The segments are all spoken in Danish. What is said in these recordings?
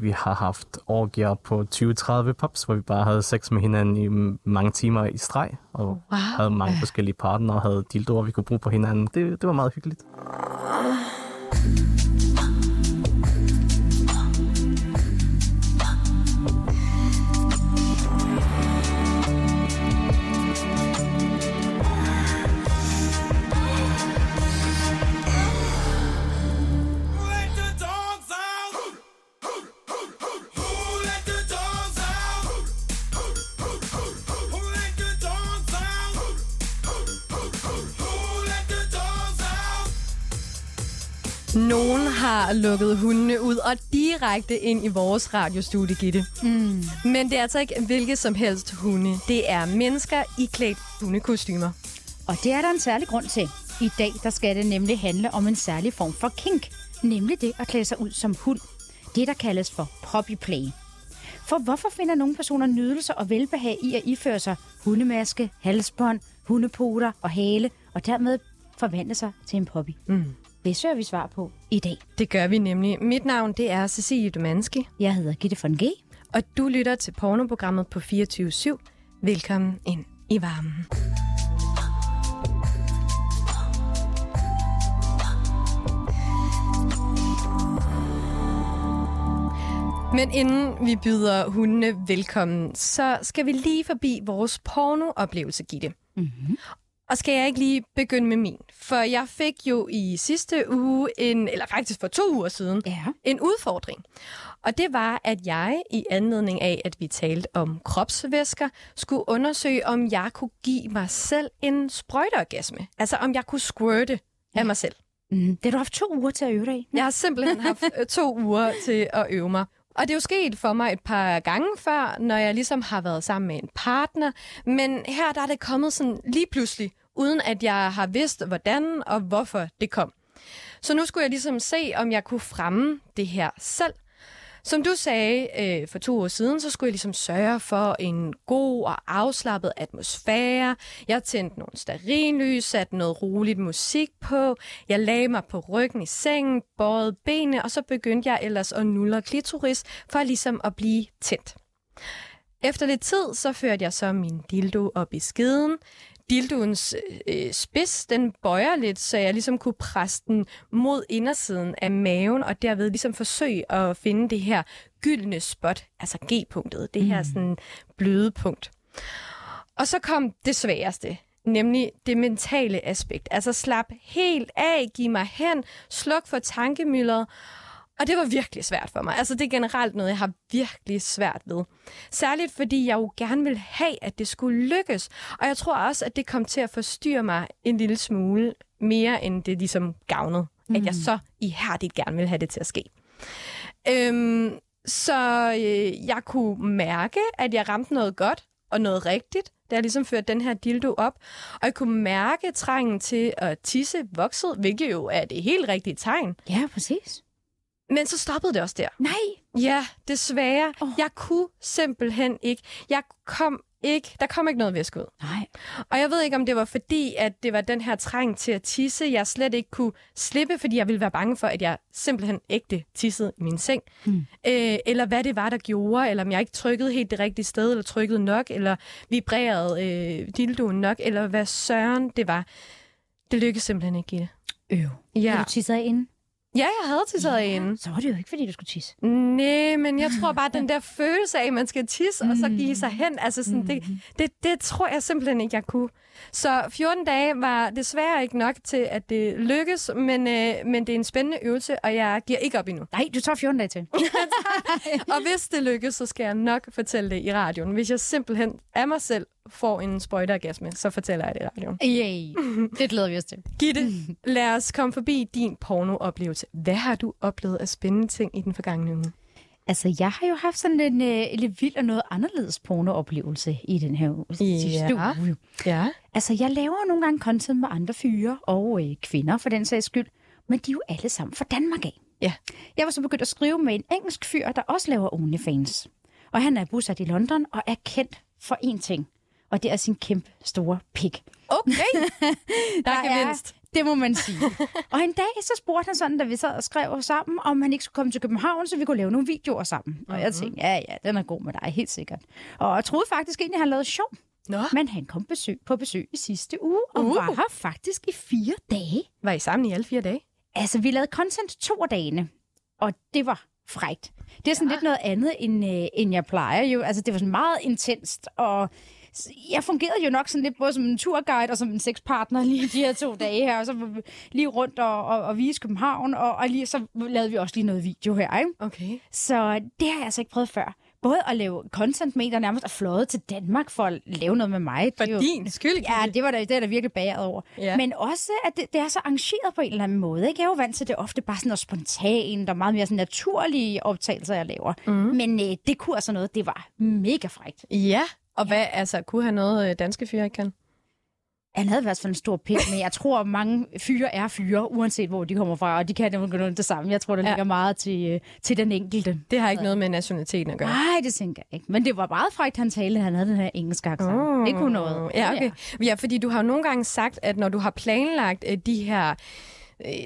Vi har haft orgier på 20-30 pubs, hvor vi bare havde sex med hinanden i mange timer i streg, og wow. havde mange forskellige partnere og havde dildoer, vi kunne bruge på hinanden. Det, det var meget hyggeligt. Lukket hundene ud og direkte ind i vores radiostudie, Gitte. Mm. Men det er altså ikke hvilket som helst hunde. Det er mennesker i klædt hundekostymer. Og det er der en særlig grund til. I dag der skal det nemlig handle om en særlig form for kink. Nemlig det at klæde sig ud som hund. Det, der kaldes for puppyplay. For hvorfor finder nogle personer nydelse og velbehag i at iføre sig hundemaske, halsbånd, hundepoter og hale, og dermed forvandle sig til en puppy? Mm. Det søger vi svar på i dag. Det gør vi nemlig. Mit navn det er Cecilie Dumanski. Jeg hedder Gitte von G. Og du lytter til pornoprogrammet på 24 /7. Velkommen ind i varmen. Men inden vi byder hundene velkommen, så skal vi lige forbi vores pornooplevelse, Gitte. Mm-hmm. Og skal jeg ikke lige begynde med min? For jeg fik jo i sidste uge, en, eller faktisk for to uger siden, ja. en udfordring. Og det var, at jeg i anledning af, at vi talte om kropsvæsker, skulle undersøge, om jeg kunne give mig selv en sprøjteorgasme. Altså om jeg kunne squirte ja. af mig selv. Mm, det har du haft to uger til at øve dig i. Jeg har simpelthen haft øh, to uger til at øve mig. Og det er jo sket for mig et par gange før, når jeg ligesom har været sammen med en partner. Men her der er det kommet sådan lige pludselig, uden at jeg har vidst, hvordan og hvorfor det kom. Så nu skulle jeg ligesom se, om jeg kunne fremme det her selv. Som du sagde øh, for to år siden, så skulle jeg ligesom sørge for en god og afslappet atmosfære. Jeg tændte nogle starinlys, satte noget roligt musik på. Jeg lagde mig på ryggen i sengen, bøjede benene, og så begyndte jeg ellers at nulle klitoris for ligesom at blive tændt. Efter lidt tid, så førte jeg så min dildo op i skeden dildoens øh, spids, den bøjer lidt, så jeg ligesom kunne presse den mod indersiden af maven, og derved ligesom forsøge at finde det her gyldne spot, altså G-punktet, det her mm. sådan bløde punkt. Og så kom det sværeste, nemlig det mentale aspekt. Altså slap helt af, giv mig hen, sluk for tankemyldret, og det var virkelig svært for mig. Altså det er generelt noget, jeg har virkelig svært ved. Særligt fordi jeg jo gerne vil have, at det skulle lykkes. Og jeg tror også, at det kom til at forstyrre mig en lille smule mere, end det ligesom gavnede. Mm. At jeg mm. så ihærdigt gerne vil have det til at ske. Øhm, så øh, jeg kunne mærke, at jeg ramte noget godt og noget rigtigt, da jeg ligesom førte den her dildo op. Og jeg kunne mærke trængen til at tisse vokset, hvilket jo er det helt rigtige tegn. Ja, præcis. Men så stoppede det også der. Nej. Ja, desværre. Oh. Jeg kunne simpelthen ikke. Jeg kom ikke, der kom ikke noget væske ud. Nej. Og jeg ved ikke, om det var fordi, at det var den her træng til at tisse, jeg slet ikke kunne slippe, fordi jeg ville være bange for, at jeg simpelthen ægte tissede i min seng. Mm. Øh, eller hvad det var, der gjorde, eller om jeg ikke trykkede helt det rigtige sted, eller trykkede nok, eller vibrerede øh, dildoen nok, eller hvad søren det var. Det lykkedes simpelthen ikke i det. Øh. Ja. Har du tisset inden? Ja, jeg havde tisset ja, inde. Så var det jo ikke, fordi du skulle tisse. Nej, men jeg tror bare, den der følelse af, at man skal tisse, mm. og så give sig hen, altså sådan, mm. det, det, det tror jeg simpelthen ikke, jeg kunne. Så 14 dage var desværre ikke nok til, at det lykkes, men, øh, men det er en spændende øvelse, og jeg giver ikke op endnu. Nej, du tager 14 dage til. og hvis det lykkes, så skal jeg nok fortælle det i radioen. Hvis jeg simpelthen af mig selv får en sprøjteorgasme, så fortæller jeg det i radioen. Yay. Det glæder vi os til. Gitte, lad os komme forbi din pornooplevelse. Hvad har du oplevet af spændende ting i den forgangne uge? Altså, jeg har jo haft sådan en øh, lidt vild og noget anderledes pornooplevelse i den her uge. Ja. ja. Altså, jeg laver nogle gange content med andre fyre og øh, kvinder, for den sags skyld. Men de er jo alle sammen fra Danmark af. Ja. Jeg var så begyndt at skrive med en engelsk fyr, der også laver OnlyFans. Og han er bosat i London og er kendt for én ting og det er sin kæmpe store pik. Okay, der, der er gevinst. Det må man sige. og en dag så spurgte han sådan, da vi sad og skrev sammen, om han ikke skulle komme til København, så vi kunne lave nogle videoer sammen. Mm-hmm. Og jeg tænkte, ja, ja, den er god med dig, helt sikkert. Og jeg troede faktisk egentlig, at han lavede sjov. Nå. Men han kom besøg, på besøg i sidste uge, og Uh. var her faktisk i fire dage. Var I sammen i alle fire dage? Altså, vi lavede content to af dagene, og det var frægt. Det er sådan ja. lidt noget andet, end, øh, end jeg plejer jo. Altså, det var sådan meget intenst, og jeg fungerede jo nok sådan lidt både som en turguide og som en sexpartner lige de her to dage her, og så lige rundt og, og, og vise København, og, og lige, så lavede vi også lige noget video her, ikke? Okay. Så det har jeg altså ikke prøvet før. Både at lave content med der nærmest er fløjet til Danmark for at lave noget med mig. For Det jo- din skyld, Ja, det var der, det er der virkelig bagret over. Ja. Men også, at det, det er så arrangeret på en eller anden måde. Ikke? Jeg er jo vant til, at det er ofte bare sådan noget spontant og meget mere sådan naturlige optagelser, jeg laver. Mm. Men øh, det kunne altså noget, det var mega frægt. Ja. Og hvad, altså, kunne han noget, øh, danske fyre ikke kan? Han havde i hvert fald en stor pik, men jeg tror, at mange fyre er fyre, uanset hvor de kommer fra, og de kan nemlig det samme. Jeg tror, det Ja. ligger meget til, øh, til den enkelte. Det har ikke noget med nationaliteten at gøre. Nej, det tænker jeg ikke. Men det var meget frægt, han talte, han havde den her engelske accent. Mm. Det kunne noget. Ja, okay. Ja, fordi du har jo nogle gange sagt, at når du har planlagt øh, de her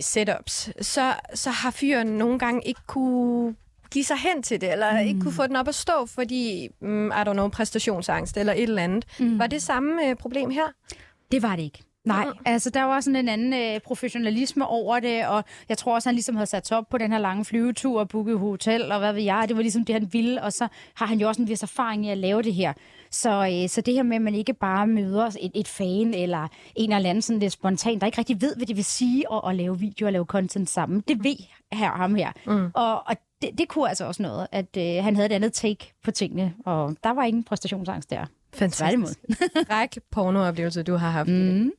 setups, så, så har fyren nogle gange ikke kunne give sig hen til det, eller mm. ikke kunne få den op at stå, fordi, mm, er der nogen præstationsangst eller et eller andet. Mm. Var det samme øh, problem her? Det var det ikke. Nej, Mm. altså der var sådan en anden øh, professionalisme over det, og jeg tror også, han ligesom havde sat op på den her lange flyvetur og booket hotel, og hvad ved jeg, det var ligesom det, han ville, og så har han jo også en vis erfaring i at lave det her. Så, øh, så det her med, at man ikke bare møder et, et fan eller en eller anden sådan lidt spontan, der ikke rigtig ved, hvad det vil sige at, at lave video og lave content sammen, det ved her, ham her. Mm. Og, og det, det kunne altså også noget, at øh, han havde et andet take på tingene, og der var ingen præstationsangst der. Tværtimod. Ræk pornooplevelse, du har haft. Mm.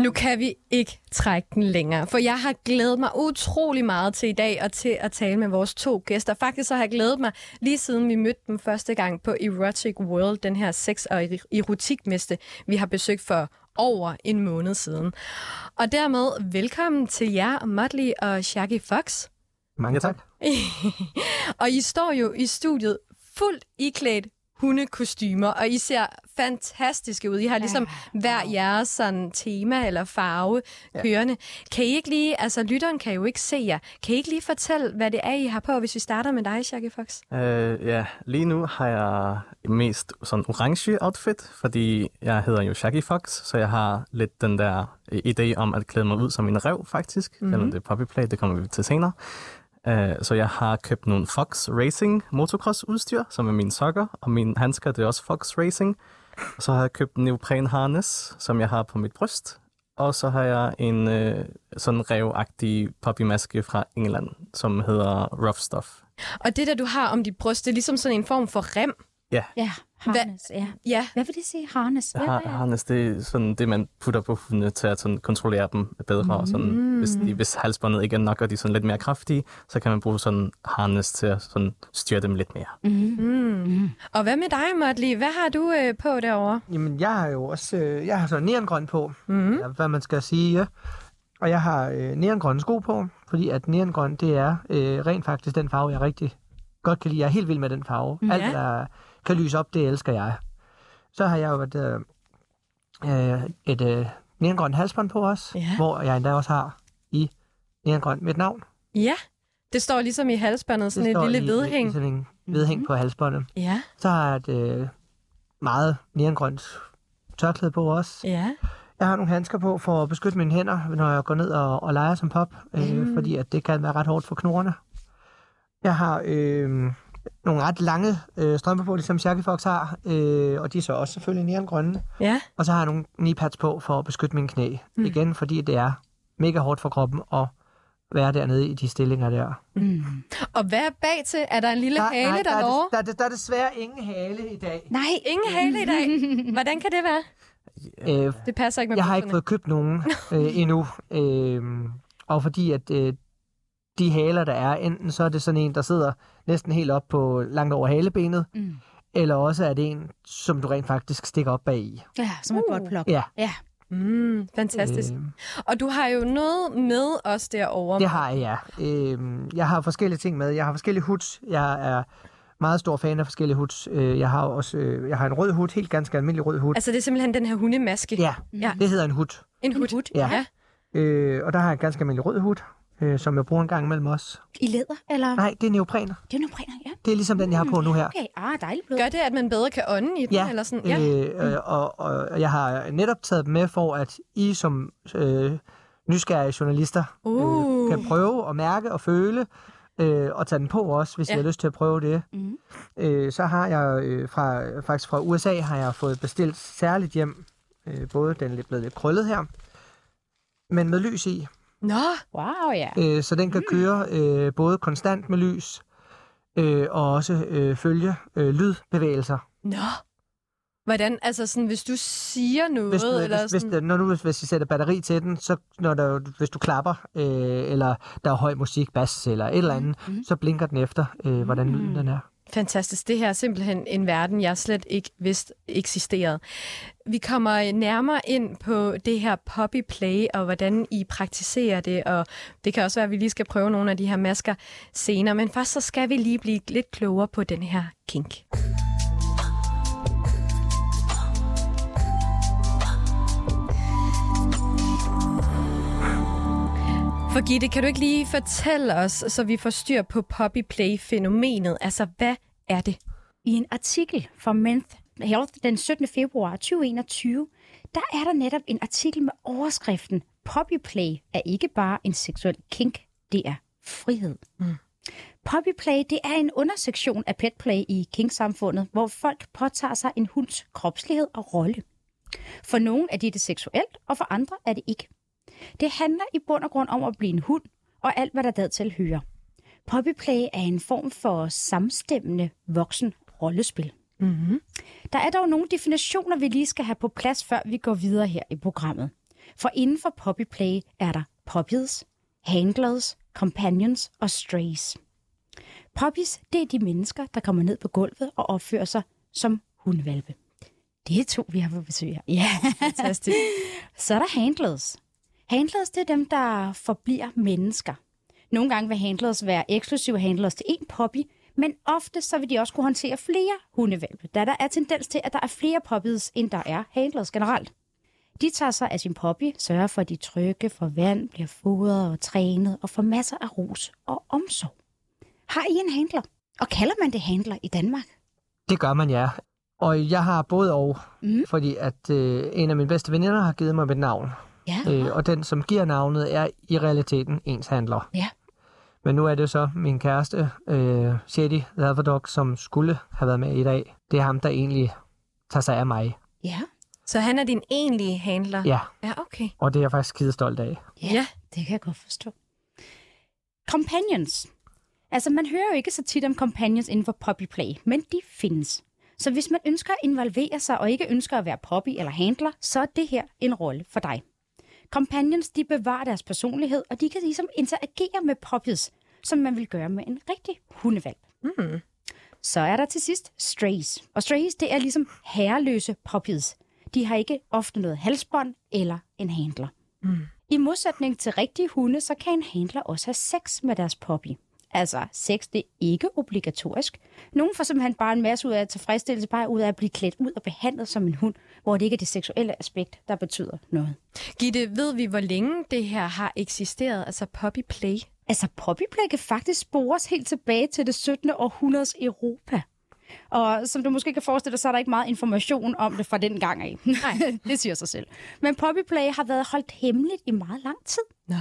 Nu kan vi ikke trække den længere, for jeg har glædet mig utrolig meget til i dag og til at tale med vores to gæster. Faktisk så har jeg glædet mig lige siden vi mødte dem første gang på Erotic World, den her sex- og erotikmeste, vi har besøgt for over en måned siden. Og dermed velkommen til jer, Motley og Shaggy Fox. Mange tak. og I står jo i studiet fuldt iklædt hundekostymer, og I ser fantastiske ud. I har ligesom hver jeres sådan tema eller farve ja. kørende. Kan I ikke lige, altså lytteren kan jo ikke se jer, kan I ikke lige fortælle, hvad det er, I har på, hvis vi starter med dig, Shaggy Fox? Uh, ja, lige nu har jeg mest sådan orange outfit, fordi jeg hedder jo Shaggy Fox, så jeg har lidt den der øh, idé om at klæde mig ud som en rev, faktisk. Mm-hmm. Selvom det er puppyplay, det kommer vi til senere. Uh, så jeg har købt nogle Fox Racing motocross udstyr, som er mine sokker, og mine handsker, det er også Fox Racing. Og så har jeg købt en neopren harness, som jeg har på mit bryst. Og så har jeg en øh, sådan revagtig poppymaske fra England, som hedder Rough Stuff. Og det der, du har om dit bryst, det er ligesom sådan en form for rem. Ja, Ja, harness, ja. Ja, Hvad vil det sige, harness? Hvad, har, harness, det er sådan det, man putter på hunde til at sådan kontrollere dem bedre. Mm. Og sådan, hvis, de, hvis halsbåndet ikke er nok, og de er sådan lidt mere kraftige, så kan man bruge sådan harness til at sådan styre dem lidt mere. Mm. Og hvad med dig, Motley? Hvad har du øh, på derovre? Jamen, jeg har jo også øh, jeg har sådan neongrøn på, mm. ja, hvad man skal sige. Ja. Og jeg har øh, neongrønne sko på, fordi at neongrøn, det er øh, rent faktisk den farve, jeg rigtig godt kan lide. Jeg er helt vild med den farve. Ja. Alt, der kan lyse op, det elsker jeg. Så har jeg jo et, øh, øh, et øh, neongrønt halsbånd på også, Ja. hvor jeg endda også har i neongrøn mit navn. Ja, det står ligesom i halsbåndet, sådan det et lille i- vedhæng. I sådan en vedhæng på halsbåndet. Ja, Så har jeg et øh, meget neongrønt tørklæde på også. ja. Jeg har nogle handsker på for at beskytte mine hænder, når jeg går ned og, og leger som pop, øh, mm. fordi at det kan være ret hårdt for knorene. Jeg har øh, nogle ret lange øh, strømper på, ligesom Shaggy Fox har, øh, og de er så også selvfølgelig neongrønne. Ja, Og så har jeg nogle kneepads på for at beskytte mine knæ. Mm. Igen, fordi det er mega hårdt for kroppen at være dernede i de stillinger der. Mm. og hvad er bag til? Er der en lille hale, der, der, er, der, er, der er desværre ingen hale i dag. Nej, Ingen hale i dag. Hvordan kan det være? Øh, Det passer ikke med Jeg har ikke bukserne. fået købt nogen øh, endnu. Øh, og fordi at øh, de haler, der er, enten så er det sådan en, der sidder næsten helt op på langt over halebenet, Mm. eller også er det en, som du rent faktisk stikker op bag i. ja, som et Uh. botplok. Ja, Ja. Mm, fantastisk. øh, Og du har jo noget med os derovre. det har jeg, ja. Øh, jeg har forskellige ting med. Jeg har forskellige hoods. Jeg er meget stor fan af forskellige hoods. Øh, jeg har også øh, jeg har en rød hood, helt ganske almindelig rød hood. Altså, det er simpelthen den her hundemaske. Ja, Ja. det hedder en hood. En hud. hud, ja. Øh, og der har jeg en ganske almindelig rød hood, øh, som jeg bruger en gang imellem også. I læder, eller? Nej, det er neoprener. Det er brænder, ja. Det er ligesom den, jeg har på nu her. Okay, ah, dejligt blød. Gør det, at man bedre kan ånde i den? Ja, Eller sådan? ja. Øh, øh, og, og jeg har netop taget dem med for, at I som øh, nysgerrige journalister Uh. øh, kan prøve at mærke og føle, øh, og tage den på også, hvis Ja. I har lyst til at prøve det. Mhm. Øh, så har jeg øh, fra, faktisk fra USA har jeg fået bestilt særligt hjem, øh, både den er lidt blevet lidt krøllet her, men med lys i. Nå, Wow, ja. Øh, så den kan køre øh, både konstant med lys, øh, og også øh, følge øh, lydbevægelser. nå. Hvordan, altså sådan, hvis du siger noget, Hvis, du, eller hvis, hvis, sådan... der, når du, hvis, hvis I sætter batteri til den, så når der, hvis du klapper, øh, eller der er høj musik, bass eller et eller andet, Mhm. mm. så blinker den efter, øh, hvordan lyden den er. Fantastisk. Det her er simpelthen en verden, jeg slet ikke vidste eksisterede. Vi kommer øh, nærmere ind på det her poppy play, og hvordan I praktiserer det, og det kan også være, at vi lige skal prøve nogle af de her masker senere. Men først så skal vi lige blive lidt klogere på den her kink. For Gitte, kan du ikke lige fortælle os, så vi får styr på poppy play-fænomenet? Altså, hvad er det? I en artikel fra Men's Health den 17. februar 2021, der er der netop en artikel med overskriften Poppy Play er ikke bare en seksuel kink, det er frihed. Mm. Poppy Play det er en undersektion af petplay i kink-samfundet, hvor folk påtager sig en hunds kropslighed og rolle. For nogle er det det seksuelt, og for andre er det ikke. Det handler i bund og grund om at blive en hund, og alt hvad der dertil hører. Poppyplay er en form for samstemmende voksen rollespil. Mm-hmm. Der er dog nogle definitioner, vi lige skal have på plads, før vi går videre her i programmet. For inden for poppyplay er der poppies, handlers, companions og strays. Poppies, det er de mennesker, der kommer ned på gulvet og opfører sig som hundvalpe. Det er to, vi har på besøg her. Ja. Fantastisk. Så er der handlers. Handlers, det er dem, der forbliver mennesker. Nogle gange vil handlers være eksklusive handlers til en poppy, men ofte så vil de også kunne håndtere flere hundevalpe, da der er tendens til, at der er flere poppies, end der er handlers generelt. De tager sig af sin poppy, sørger for, at de trygge, får vand, bliver fodret og trænet og får masser af ros og omsorg. Har I en handler? Og kalder man det handler i Danmark? Det gør man, ja. Og jeg har både og, mm. fordi at øh, en af mine bedste veninder har givet mig mit navn. Ja. Øh, og den, som giver navnet, er i realiteten ens handler. Ja. Men nu er det så min kæreste, øh, Shady Laverdog, som skulle have været med i dag. Det er ham, der egentlig tager sig af mig. Ja. Så han er din egentlige handler? Ja, Ja, okay. og det er jeg faktisk skide stolt af. Ja. Det kan jeg godt forstå. Companions. Altså, man hører jo ikke så tit om companions inden for poppy play, men de findes. Så hvis man ønsker at involvere sig og ikke ønsker at være poppy eller handler, så er det her en rolle for dig. Companions, de bevarer deres personlighed, og de kan ligesom interagere med poppies, som man vil gøre med en rigtig hundevalp. Mm. Så er der til sidst strays. Og strays, det er ligesom herreløse poppies. De har ikke ofte noget halsbånd eller en handler. Mm. I modsætning til rigtige hunde, så kan en handler også have sex med deres poppy. Altså, sex det er ikke obligatorisk. Nogle får simpelthen bare en masse ud af tilfredsstillelse, bare ud af at blive klædt ud og behandlet som en hund, hvor det ikke er det seksuelle aspekt, der betyder noget. Gitte, ved vi, hvor længe det her har eksisteret, altså poppy play? Altså, poppyplay kan faktisk spores helt tilbage til det 17. århundredes Europa. Og som du måske kan forestille dig, så er der ikke meget information om det fra den gang af. Nej, det siger sig selv. Men poppyplay har været holdt hemmeligt i meget lang tid. Nå.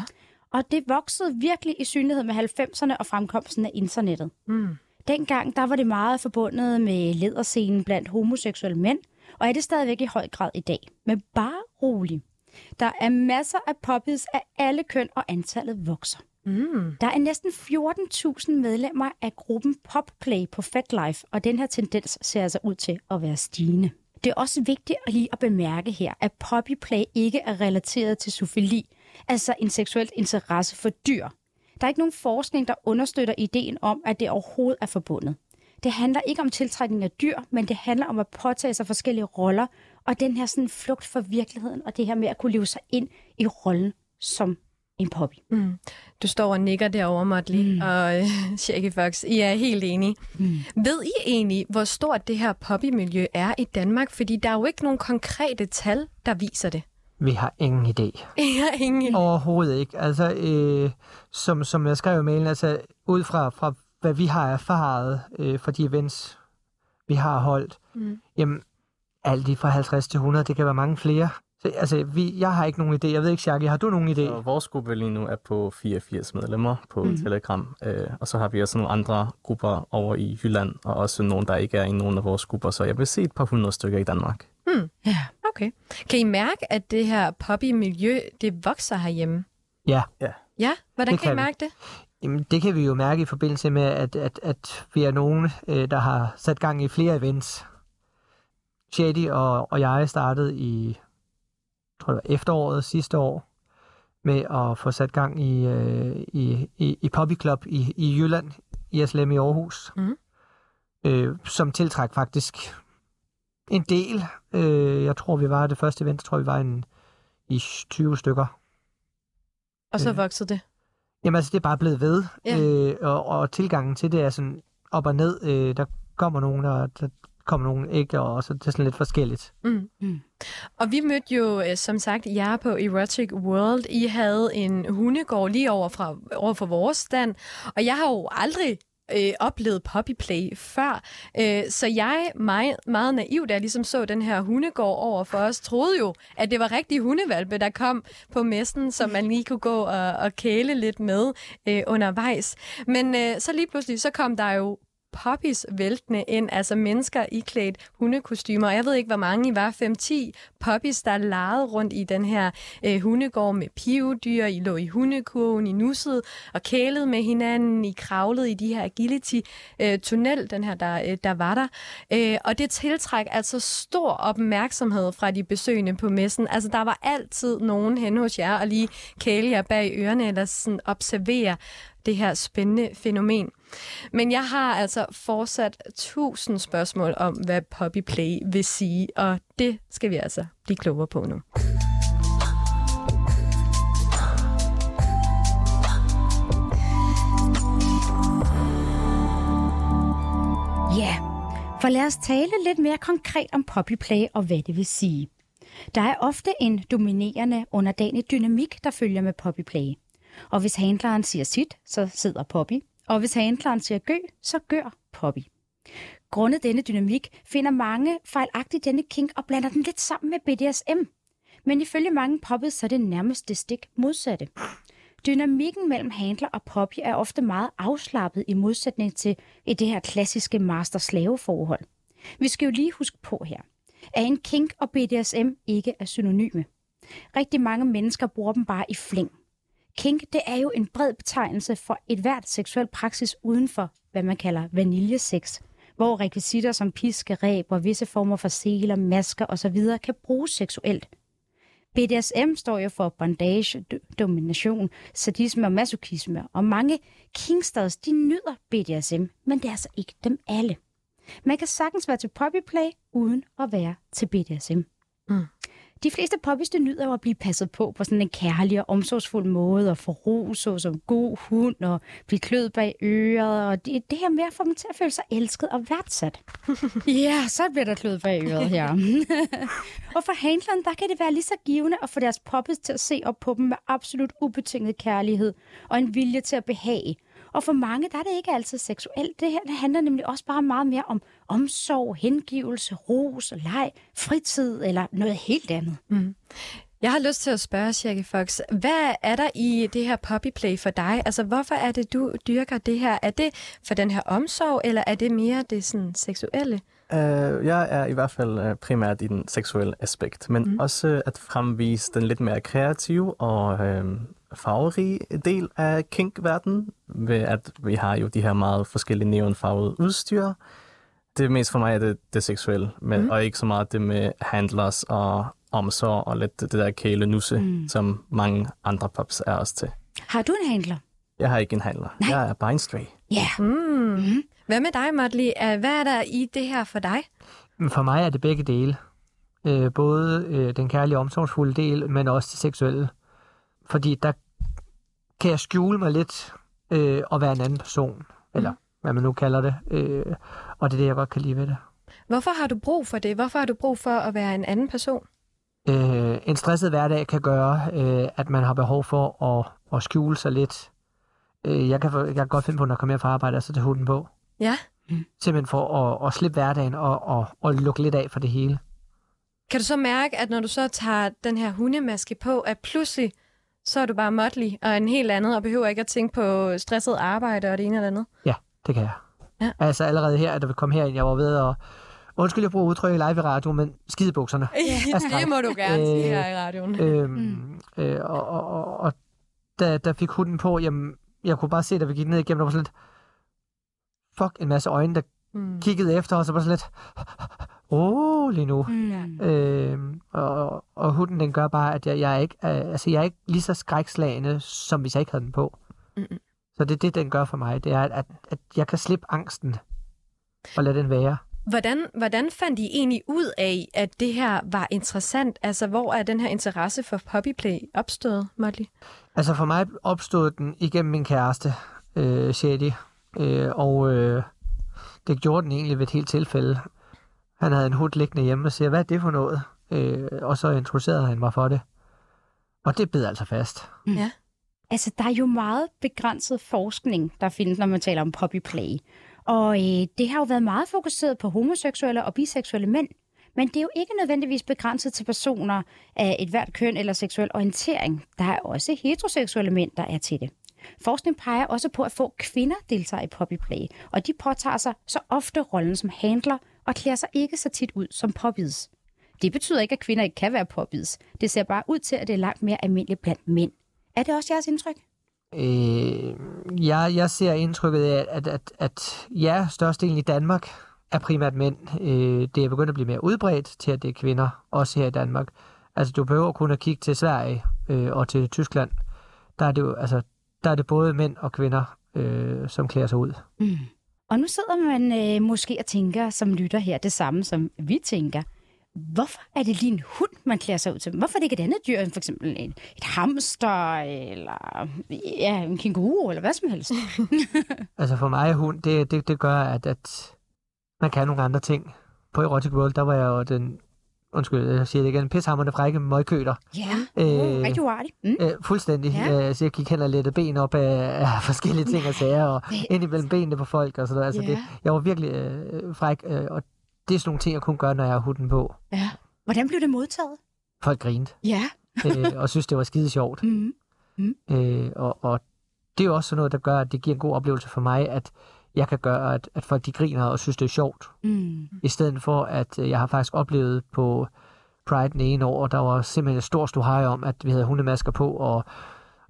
Og det voksede virkelig i synlighed med 90'erne og fremkomsten af internettet. Mm. Dengang der var det meget forbundet med lederscenen blandt homoseksuelle mænd, og er det stadigvæk i høj grad i dag. Men bare rolig. Der er masser af poppies af alle køn, og antallet vokser. Mm. Der er næsten 14.000 medlemmer af gruppen Popplay på FetLife, og den her tendens ser altså ud til at være stigende. Det er også vigtigt at lige at bemærke her, at poppyplay ikke er relateret til zoofili, altså en seksuel interesse for dyr. Der er ikke nogen forskning, der understøtter ideen om, at det overhovedet er forbundet. Det handler ikke om tiltrækning af dyr, men det handler om at påtage sig forskellige roller, og den her sådan flugt fra virkeligheden, og det her med at kunne leve sig ind i rollen som en poppy. Mm. Du står og nikker derovre, Motley mm. og uh, Shaggy Fox. I er helt enige. Mm. Ved I egentlig, hvor stort det her poppymiljø er i Danmark? Fordi der er jo ikke nogen konkrete tal, der viser det. Vi har ingen idé. Jeg har ingen Overhovedet ikke. Altså, øh, som, som jeg skrev i mailen, altså ud fra, fra hvad vi har erfaret øh, for de events, vi har holdt, mm. jamen, alt lige fra 50 til 100, det kan være mange flere. Så, altså, vi, jeg har ikke nogen idé. Jeg ved ikke, Shaki, har du nogen idé? Så vores gruppe lige nu er på 84 medlemmer på mm. Telegram, øh, og så har vi også nogle andre grupper over i Jylland, og også nogle, der ikke er i nogen af vores grupper, så jeg vil se et par hundrede stykker i Danmark. Hmm. Ja. Okay. Kan I mærke, at det her poppy-miljø, det vokser herhjemme? Ja. Ja. Ja? Hvordan Det kan, I kan vi. mærke det? Jamen, det kan vi jo mærke i forbindelse med, at, at, at vi er nogen, øh, der har sat gang i flere events. Shady og, og jeg startede i tror det var efteråret sidste år med at få sat gang i, øh, i, i, i Poppy Club i, i Jylland, i SLM i Aarhus, Mhm. øh, som tiltræk faktisk en del. Øh, jeg tror, vi var det første event, tror, vi var en, i 20 stykker. Og så Øh. voksede det. Jamen altså, det er bare blevet ved, Ja. øh, og, og tilgangen til det er sådan op og ned. Øh, der kommer nogen, der, der kommer nogen ikke, og så det er sådan lidt forskelligt. Mm. Mm. Og vi mødte jo, øh, som sagt, jer på Erotic World. I havde en hundegård lige over, fra, over for vores stand, og jeg har jo aldrig øh, oplevet poppyplay før. Øh, så jeg, meget, meget naiv, da jeg ligesom så den her hundegård over for os, troede jo, at det var rigtige hundevalpe, der kom på messen, som man lige kunne gå og, og kæle lidt med øh, undervejs. Men øh, så lige pludselig, så kom der jo poppies væltende ind, altså mennesker iklædt hundekostymer. Og jeg ved ikke, hvor mange I var, 5-10 poppies, der legede rundt i den her øh, hundegård med pivdyr. I lå i hundekurven, I nussede og kælede med hinanden. I kravlede i de her agility-tunnel, øh, den her, der, øh, der var der. Øh, og det tiltræk altså stor opmærksomhed fra de besøgende på messen. Altså, der var altid nogen hen hos jer og lige kæle jer bag ørerne eller sådan observere det her spændende fænomen. Men jeg har altså fortsat tusind spørgsmål om, hvad Poppy Play vil sige, og det skal vi altså blive klogere på nu. Ja, for lad os tale lidt mere konkret om poppyplay og hvad det vil sige. Der er ofte en dominerende underdanig dynamik, der følger med poppyplay. Og hvis handleren siger sit, så sidder Poppy. Og hvis handleren siger gø, så gør Poppy. Grundet denne dynamik finder mange fejlagtigt denne kink og blander den lidt sammen med BDSM. Men ifølge mange poppet, så er det nærmest det stik modsatte. Dynamikken mellem handler og poppy er ofte meget afslappet i modsætning til i det her klassiske master-slave-forhold. Vi skal jo lige huske på her, at en kink og BDSM ikke er synonyme. Rigtig mange mennesker bruger dem bare i flæng. Kink, det er jo en bred betegnelse for et hvert seksuel praksis uden for, hvad man kalder vaniljesex, hvor rekvisitter som piske, ræb og visse former for seler, masker osv. kan bruges seksuelt. BDSM står jo for bondage, domination, sadisme og masochisme, og mange kingsters, de nyder BDSM, men det er altså ikke dem alle. Man kan sagtens være til poppyplay, uden at være til BDSM. Mm. De fleste poppies, de nyder jo at blive passet på på sådan en kærlig og omsorgsfuld måde, og få ro, som god hund, og blive kløet bag øret, og det, det her med at få dem til at føle sig elsket og værdsat. ja, så bliver der kløet bag øret her. og for handleren, der kan det være lige så givende at få deres poppies til at se op på dem med absolut ubetinget kærlighed og en vilje til at behage. Og for mange, der er det ikke altid seksuelt. Det her det handler nemlig også bare meget mere om omsorg, hengivelse, ros, leg, fritid eller noget helt andet. Jeg har lyst til at spørge, Shaggy Fox, hvad er der i det her poppyplay for dig? Altså, hvorfor er det, du dyrker det her? Er det for den her omsorg, eller er det mere det sådan seksuelle? Uh, jeg er i hvert fald uh, primært i den seksuelle aspekt, men mm. også at fremvise den lidt mere kreative og uh, farverige del af kink-verdenen, ved at vi har jo de her meget forskellige neonfarvede udstyr. Det er mest for mig er det, det seksuelle, men, mm. og ikke så meget det med handlers og omsorg og lidt det der kæle nusse, mm. som mange andre pops er også til. Har du en handler? Jeg har ikke en handler. Nej. Jeg er bare en stray. Ja. Mm. Mm. Hvad med dig, Motley? Uh, Hvad er der i det her for dig? For mig er det begge dele. Øh, både øh, den kærlige omsorgsfulde del, men også det seksuelle. Fordi der, kan jeg skjule mig lidt øh, og være en anden person, eller hvad man nu kalder det. Øh, og det er det, jeg godt kan lide ved det. Hvorfor har du brug for det? Hvorfor har du brug for at være en anden person? Øh, en stresset hverdag kan gøre, øh, at man har behov for at, at skjule sig lidt. Øh, jeg, kan, jeg kan godt finde på, når jeg kommer hjem fra arbejde, og så tage hunden på. Ja. Simpelthen for at, at slippe hverdagen og, og, og lukke lidt af for det hele. Kan du så mærke, at når du så tager den her hundemaske på, at pludselig så er du bare Motley og en helt andet, og behøver ikke at tænke på stresset arbejde og det ene eller andet? Ja, det kan jeg. Ja. Altså allerede her, da vi kom herind, jeg var ved at... Undskyld, jeg bruger udtrykket live i radio, men skidebukserne. Ja, det må du gerne sige Øh, her i radioen. øhm, mm. øh, og, og, og, og da, da fik hunden på, jamen, jeg kunne bare se, da vi gik ned igennem, der var sådan lidt, fuck, en masse øjne, der Mm. kiggede efter os, og var sådan lidt, åh, lige nu. Mm. Øhm, og, og hunden, den gør bare, at jeg, jeg, er ikke, øh, altså, jeg er ikke lige så skrækslagende, som hvis jeg ikke havde den på. Mm-mm. Så det er det, den gør for mig. Det er, at, at jeg kan slippe angsten og lade den være. Hvordan, hvordan fandt I egentlig ud af, at det her var interessant? Altså, hvor er den her interesse for puppyplay opstået, Motley? Altså for mig opstod den igennem min kæreste, øh, Shady. Øh, og øh, det gjorde den egentlig ved et helt tilfælde. Han havde en hund liggende hjemme og siger, hvad er det for noget? Øh, og så introducerede han mig for det. Og det bed altså fast. Ja. Altså, der er jo meget begrænset forskning, der findes, når man taler om puppyplay. Og øh, det har jo været meget fokuseret på homoseksuelle og biseksuelle mænd. Men det er jo ikke nødvendigvis begrænset til personer af et hvert køn eller seksuel orientering. Der er også heteroseksuelle mænd, der er til det. Forskning peger også på, at få kvinder deltager i puppyplay, og de påtager sig så ofte rollen som handler og klæder sig ikke så tit ud som puppies. Det betyder ikke, at kvinder ikke kan være puppies. Det ser bare ud til, at det er langt mere almindeligt blandt mænd. Er det også jeres indtryk? Øh, jeg, jeg ser indtrykket af, at, at, at ja, størstedelen i Danmark er primært mænd. Øh, det er begyndt at blive mere udbredt til, at det er kvinder, også her i Danmark. Altså, du behøver kun at kigge til Sverige øh, og til Tyskland. Der er det jo, altså, der er det både mænd og kvinder, øh, som klæder sig ud. Mm. Og nu sidder man øh, måske og tænker, som lytter her, det samme som vi tænker. Hvorfor er det lige en hund, man klæder sig ud til? Hvorfor er det ikke et andet dyr, end for eksempel en, et hamster, eller ja, en kænguru, eller hvad som helst? Altså for mig, hund, det, det, det gør, at, at man kan nogle andre ting. På Erotic World, der var jeg jo den, undskyld, jeg siger det igen, pishammerende frække møgkøter. ja, Øh, uh, rigtig. Mm. Øh, fuldstændig. Ja. Øh, så jeg gik hen og lette ben op af, af forskellige ting og sager, og ind imellem benene på folk og sådan noget. Altså, Ja. det, jeg var virkelig øh, fræk, øh, og det er sådan nogle ting, jeg kun gør, når jeg har hunden på. Ja. Hvordan blev det modtaget? Folk grinede, Ja. øh, og synes, det var skide sjovt. Mm. Øh, og, og det er jo også sådan noget, der gør, at det giver en god oplevelse for mig, at jeg kan gøre, at, at folk de griner og synes, det er sjovt. Mm. I stedet for, at øh, jeg har faktisk oplevet på Pride den ene år, der var simpelthen et stort ståhej om, at vi havde hundemasker på, og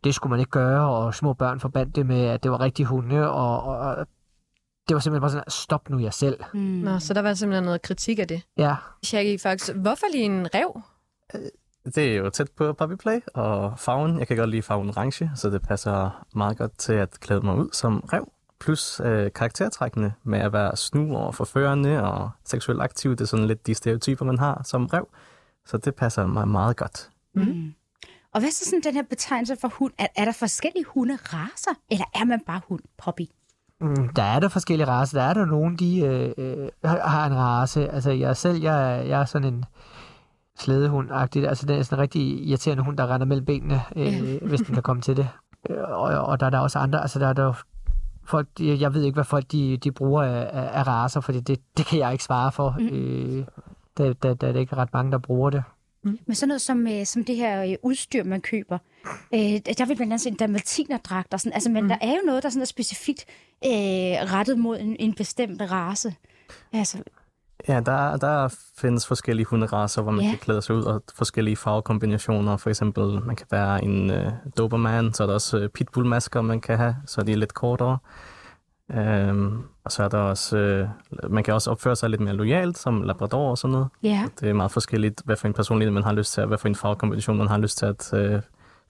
det skulle man ikke gøre, og små børn forbandt det med, at det var rigtig hunde, og, og, og det var simpelthen bare sådan, stop nu jer selv. Mm. Nå, så der var simpelthen noget kritik af det. Ja, Shaggy Fox, hvorfor lige en rev? Det er jo tæt på Puppy Play, og farven, jeg kan godt lide farven orange, så det passer meget godt til at klæde mig ud som rev. Plus øh, karaktertrækkende med at være snu og forførende og seksuelt aktiv. Det er sådan lidt de stereotyper, man har som rev. Så det passer mig meget godt. Mm. Og hvad så sådan den her betegnelse for hund? Er, er der forskellige hunderaser, eller er man bare hund, poppy? Mm, der er der forskellige racer. Der er der nogen, de øh, øh, har- en race. Altså jeg selv, jeg, er- jeg er sådan en slædehund-agtig. Altså det er sådan en rigtig irriterende hund, der render mellem benene, øh, hvis den kan komme til det. Øh, Og, og der er der også andre, altså der er der folk, jeg ved ikke, hvad folk de, de bruger af, af, af racer, for det, det, kan jeg ikke svare for. Mm. Øh, der, der, der er det ikke ret mange, der bruger det. Men sådan noget som, øh, som det her øh, udstyr, man køber, øh, der vil blandt andet se en dalmatinerdragt. Og sådan, altså, men mm. der er jo noget, der sådan er specifikt øh, rettet mod en, en bestemt race. Altså, Ja, der, der findes forskellige hunderaser, hvor man Ja. kan klæde sig ud, og forskellige farvekombinationer. For eksempel, man kan være en øh, Doberman, så er der også øh, pitbullmasker, man kan have, så de er lidt kortere. Øhm, og så er der også, øh, man kan også opføre sig lidt mere lojalt, som Labrador og sådan noget. ja. Det er meget forskelligt, hvad for en personlighed man har lyst til, og hvad for en farvekombination man har lyst til at øh,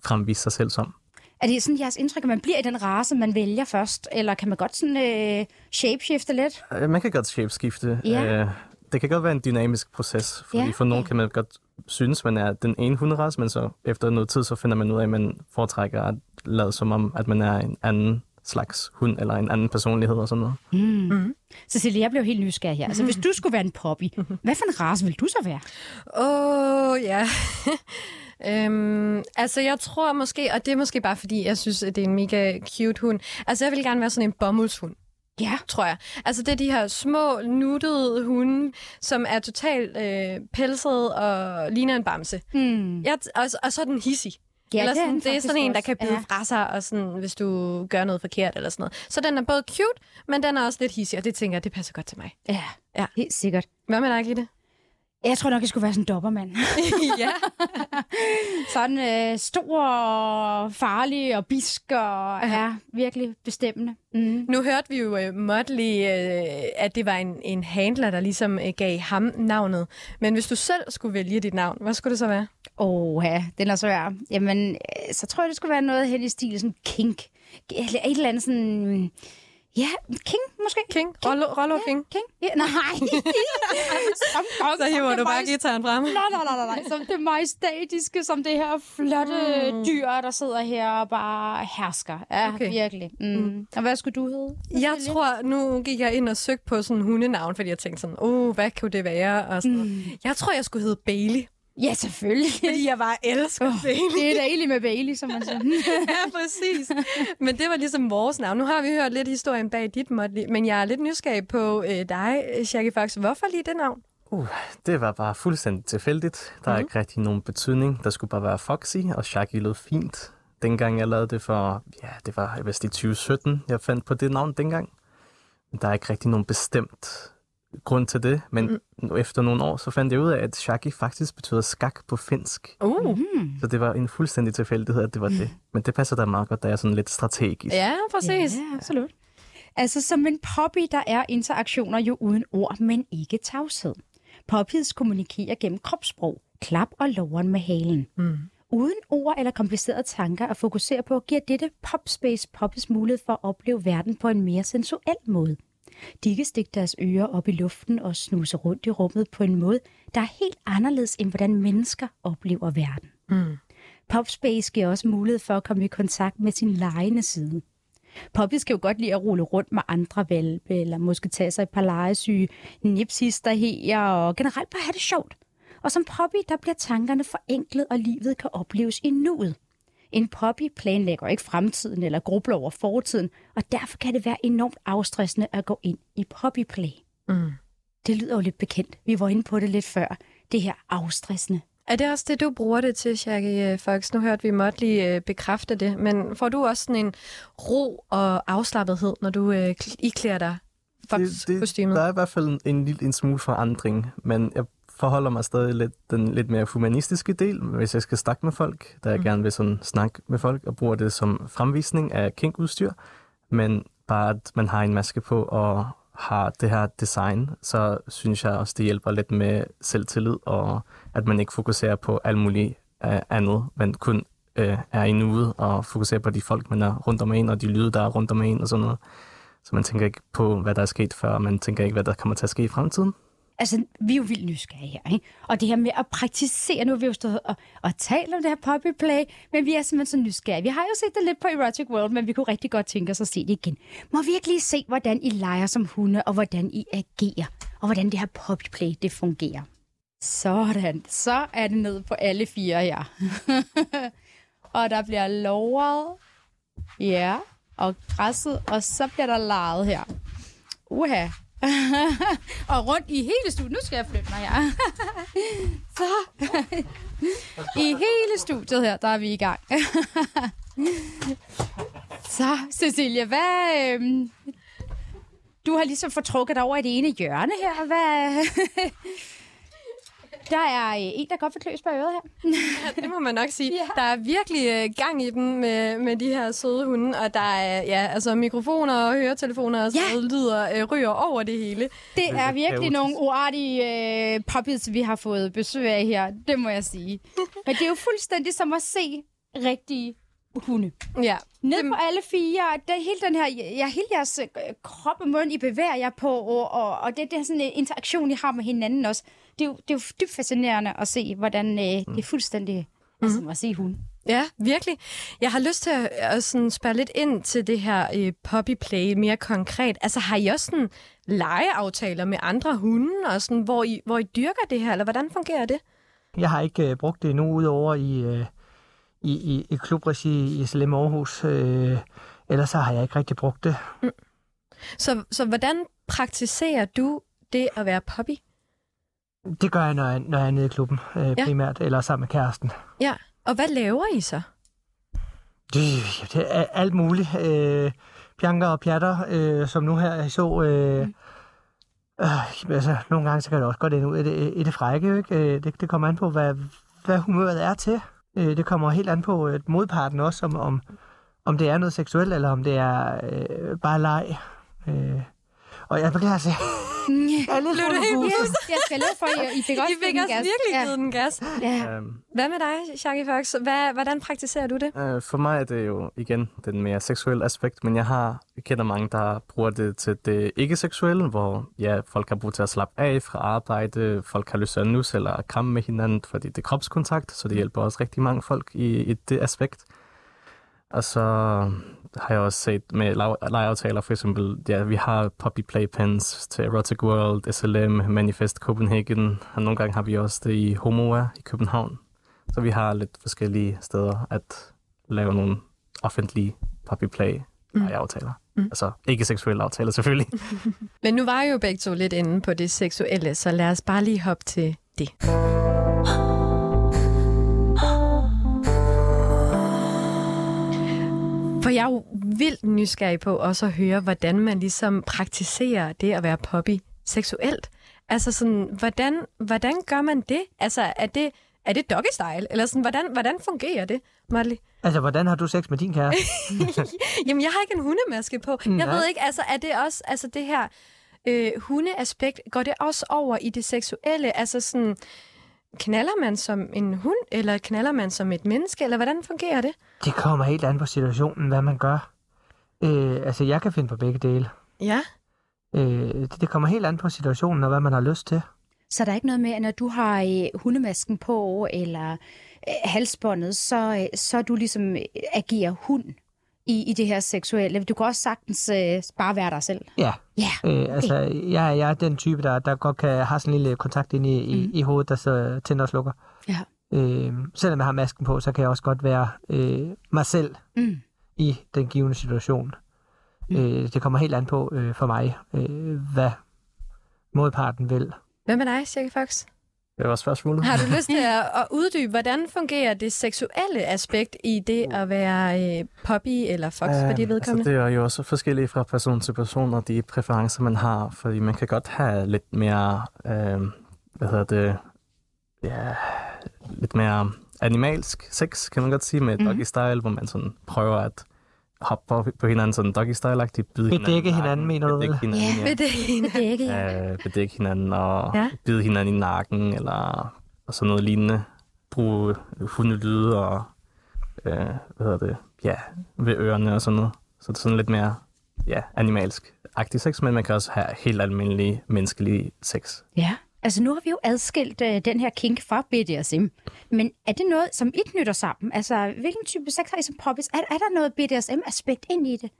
fremvise sig selv som. Er det sådan jeres indtryk, at man bliver i den race, man vælger først? Eller kan man godt sådan øh, shapeshifte lidt? Man kan godt shapeskifte. Ja. Øh, det kan godt være en dynamisk proces, fordi Ja. for nogen Ja. kan man godt synes, man er den ene hunderace, men så efter noget tid, så finder man ud af, at man foretrækker at lade som om, at man er en anden slags hund, eller en anden personlighed og sådan noget. Mm. Mm. Cecilie, jeg blev helt nysgerrig her. Altså, hvis du skulle være en poppy, hvad for en race vil du så være? Åh, oh, ja. Øhm, altså, jeg tror måske, og det er måske bare fordi, jeg synes, at det er en mega cute hund. Altså, jeg vil gerne være sådan en bomuldshund. Ja. Tror jeg. Altså, det er de her små, nuttede hunde, som er totalt øh, pelset og ligner en bamse. Mm. Jeg, og, og så er den hissig. Ja, eller det er sådan, det er sådan en, der kan bide ja. fra sig, og sådan, hvis du gør noget forkert eller sådan noget. Så den er både cute, men den er også lidt hissig, og det tænker jeg, det passer godt til mig. Ja, Ja. helt sikkert. Hvad med dig, Gitte? Jeg tror nok, jeg skulle være sådan en dobbermand. ja. sådan øh, stor og farlig og bisk og ja, virkelig bestemmende. Mm. Nu hørte vi jo uh, Motley, uh, at det var en, en handler, der ligesom uh, gav ham navnet. Men hvis du selv skulle vælge dit navn, hvad skulle det så være? Åh, ja, den er svær. Jamen, øh, så tror jeg, det skulle være noget hen i stil sådan kink. Et eller andet sådan... Ja, king måske? King? Rollo, Rollo ja, King? King? Ja, nej. som, som, Så hiver du bare gitaren frem. Nej, nej, nej, nej. Som det majestatiske, som det her flotte mm. dyr, der sidder her og bare hersker. Ja, Okay. virkelig. Mm. Mm. Og hvad skulle du hedde? Jeg tror, nu gik jeg ind og søgte på sådan en hundenavn, fordi jeg tænkte sådan, åh, oh, hvad kunne det være? Og sådan mm. Jeg tror, jeg skulle hedde Bailey, Ja, selvfølgelig. fordi jeg bare elsker oh. Bailey. Det er dejligt med Bailey, som man siger. ja, præcis. Men det var ligesom vores navn. Nu har vi hørt lidt historien bag dit Motley, men jeg er lidt nysgerrig på øh, dig, Shaggy Fox. Hvorfor lige det navn? Uh, det var bare fuldstændig tilfældigt. Der er Mhm. ikke rigtig nogen betydning. Der skulle bare være Foxy, og Shaggy lød fint. Dengang jeg lavede det for, ja, det var vist i 2017, jeg fandt på det navn dengang. Der er ikke rigtig nogen bestemt grund til det, men mm. efter nogle år, så fandt jeg ud af, at Shaggy faktisk betyder skak på finsk. Uh. Mm. Så det var en fuldstændig tilfældighed, at det var det. Men det passer da meget godt, da jeg er sådan lidt strategisk. Ja, præcis. Ja, absolut. Altså, som en poppy, der er interaktioner jo uden ord, men ikke tavshed. Poppies kommunikerer gennem kropssprog, klap og loveren med halen. Mm. Uden ord eller komplicerede tanker at fokusere på, giver dette popspace poppies mulighed for at opleve verden på en mere sensuel måde. De kan stikke deres ører op i luften og snuse rundt i rummet på en måde, der er helt anderledes end hvordan mennesker oplever verden. Mm. Popspace giver også mulighed for at komme i kontakt med sin lejende side. Poppies kan jo godt lide at rulle rundt med andre valpe, eller måske tage sig et par legesyge, nipsister her, og generelt bare have det sjovt. Og som poppy, der bliver tankerne forenklet, og livet kan opleves i nuet. En poppy planlægger ikke fremtiden eller grubler over fortiden, og derfor kan det være enormt afstressende at gå ind i poppyplay. Mm. Det lyder jo lidt bekendt. Vi var inde på det lidt før. Det her afstressende. Er det også det, du bruger det til, Shaggy øh, Fox? Nu hørte vi Motley øh, bekræfte det, men får du også sådan en ro og afslappethed, når du øh, kl- iklæder dig Fox-kostymet? der er i hvert fald en, en lille en smule forandring, men jeg forholder mig stadig lidt den lidt mere humanistiske del, hvis jeg skal snakke med folk, da jeg mm. gerne vil sådan snakke med folk, og bruger det som fremvisning af kinkudstyr, men bare at man har en maske på og har det her design, så synes jeg også, det hjælper lidt med selvtillid, og at man ikke fokuserer på alt muligt uh, andet, men kun uh, er i nuet og fokuserer på de folk, man er rundt om en, og de lyde, der er rundt om en og sådan noget. Så man tænker ikke på, hvad der er sket før, og man tænker ikke, hvad der kommer til at ske i fremtiden. Altså, vi er jo vildt nysgerrige her, ikke? Og det her med at praktisere, nu har vi jo stået og, og talt om det her puppy play, men vi er simpelthen så nysgerrige. Vi har jo set det lidt på Erotic World, men vi kunne rigtig godt tænke os at se det igen. Må vi ikke lige se, hvordan I leger som hunde, og hvordan I agerer, og hvordan det her puppy play, det fungerer. Sådan, så er det ned på alle fire her. og der bliver lovret, ja, og græsset, og så bliver der leget her. Uha. og rundt i hele studiet. Nu skal jeg flytte mig ja. så. I hele studiet her, der er vi i gang. så, Cecilia, hvad... Øhm, du har ligesom fortrukket dig over i det ene hjørne her. Hvad der er øh, en, der godt vil kløs på øret her. Det må man nok sige. Ja. Der er virkelig øh, gang i dem med, med de her søde hunde, og der er ja, altså mikrofoner og høretelefoner og sådan Ja. noget, lyder øh, ryger over det hele. Det er virkelig nogle uartige øh, puppies, vi har fået besøg af her. Det må jeg sige. Men det er jo fuldstændig som at se rigtige hunde. Ja. Ned på alle fire, det er hele den her, ja, hele jeres øh, krop og mund, I bevæger jer på, og, og, og det, det er sådan en interaktion, I har med hinanden også. Det er jo, det er jo dybt fascinerende at se, hvordan øh, det er fuldstændig, mm. altså at se hund. Ja, virkelig. Jeg har lyst til at, at sådan spørge lidt ind til det her øh, puppyplay mere konkret. Altså har I også sådan legeaftaler med andre hunde, og sådan, hvor, I, hvor I dyrker det her, eller hvordan fungerer det? Jeg har ikke øh, brugt det endnu udover i, øh, i, i, i klubregi i SLM Aarhus. Øh, ellers så har jeg ikke rigtig brugt det. Så, så hvordan praktiserer du det at være puppy? Det gør jeg, når jeg, når jeg er nede i klubben øh, Ja. primært, eller sammen med kæresten. Ja, og hvad laver I så? Det, det er alt muligt. Øh, pjanker og pjatter, øh, som nu her jeg så. Øh, øh, altså, nogle gange så kan det også godt ende ud i det, i det frække. Ikke? Øh, det, det kommer an på, hvad, hvad humøret er til. Øh, det kommer helt an på øh, modparten også, om, om, om det er noget seksuelt, eller om det er øh, bare leg. Øh, og jeg beklager, altså, jeg er lidt Blev det helt jeg skal love for, at I fik også I fik den også gas. virkelig ja. givet den gas. Ja. Øhm, Hvad med dig, Shaggy Fox? Hvad, hvordan praktiserer du det? Øh, For mig er det jo igen den mere seksuelle aspekt, men jeg har jeg kender mange, der bruger det til det ikke-seksuelle, hvor ja, folk har brug til at slappe af fra arbejde, folk har lyst til at nusse eller kramme med hinanden, fordi det er kropskontakt, så det hjælper også rigtig mange folk i, i det aspekt. Og så har jeg også set med leg- legeaftaler, for eksempel, ja, vi har puppy playpens til Erotic World, SLM, Manifest Copenhagen, og nogle gange har vi også det i Homoa i København. Så vi har lidt forskellige steder at lave nogle offentlige puppy play Mm. aftaler. Mm. Altså ikke seksuelle aftaler selvfølgelig. Men nu var I jo begge to lidt inde på det seksuelle, så lad os bare lige hoppe til det. For jeg er jo vildt nysgerrig på også at høre, hvordan man ligesom praktiserer det at være poppy seksuelt. Altså sådan, hvordan, hvordan gør man det? Altså, er det, er det doggy style? Eller sådan, hvordan, hvordan fungerer det, Molly? Altså, hvordan har du sex med din kæreste? Jamen, jeg har ikke en hundemaske på. Jeg Nej. ved ikke, altså, er det også, altså det her øh, hundeaspekt, går det også over i det seksuelle? Altså sådan, knaller man som en hund, eller knaller man som et menneske, eller hvordan fungerer det? Det kommer helt an på situationen, hvad man gør. Øh, altså, jeg kan finde på begge dele. Ja. Øh, det, det kommer helt an på situationen og hvad man har lyst til. Så der er ikke noget med, at når du har øh, hundemasken på, eller øh, halsbåndet, så, øh, så er du ligesom agerer hund i, i det her seksuelle. Du kan også sagtens øh, bare være dig selv. Ja. Ja. Øh, altså, jeg, jeg er den type, der, der godt kan have sådan en lille kontakt ind i, i, i hovedet, der så tænder og slukker. Ja. Øh, selvom jeg har masken på, så kan jeg også godt være øh, mig selv Mm. i den givende situation. Mm. Øh, det kommer helt an på øh, for mig, øh, hvad modparten vil. Hvad med dig, Shaggy Fox? Det var spørgsmålet. Har du lyst til at, uddybe, hvordan fungerer det seksuelle aspekt i det at være øh, poppy eller fox for de Øhm, vedkommende? Altså, det er jo også forskelligt fra person til person, og de præferencer, man har. Fordi man kan godt have lidt mere, øh, hvad hedder det, ja, lidt mere animalsk sex, kan man godt sige, med Mhm. doggy style, hvor man sådan prøver at hoppe på, på hinanden sådan doggy style-agtigt, bide Bedække hinanden, i hinanden, mener du, bedække hinanden, Ja. ja. Det er ikke, ja. Øh, bedække hinanden og Ja. bide hinanden i nakken, eller og sådan noget lignende. Bruge hundelyde og, øh, hvad hedder det, ja, ved ørerne og sådan noget. Så det er sådan lidt mere, ja, animalsk agtig sex, men man kan også have helt almindelig menneskelig sex. ja. Altså nu har vi jo adskilt øh, den her kink fra BDSM. Men er det noget, som I knytter sammen? Altså, hvilken type sex har I som poppies? Er, er der noget BDSM-aspekt ind i det?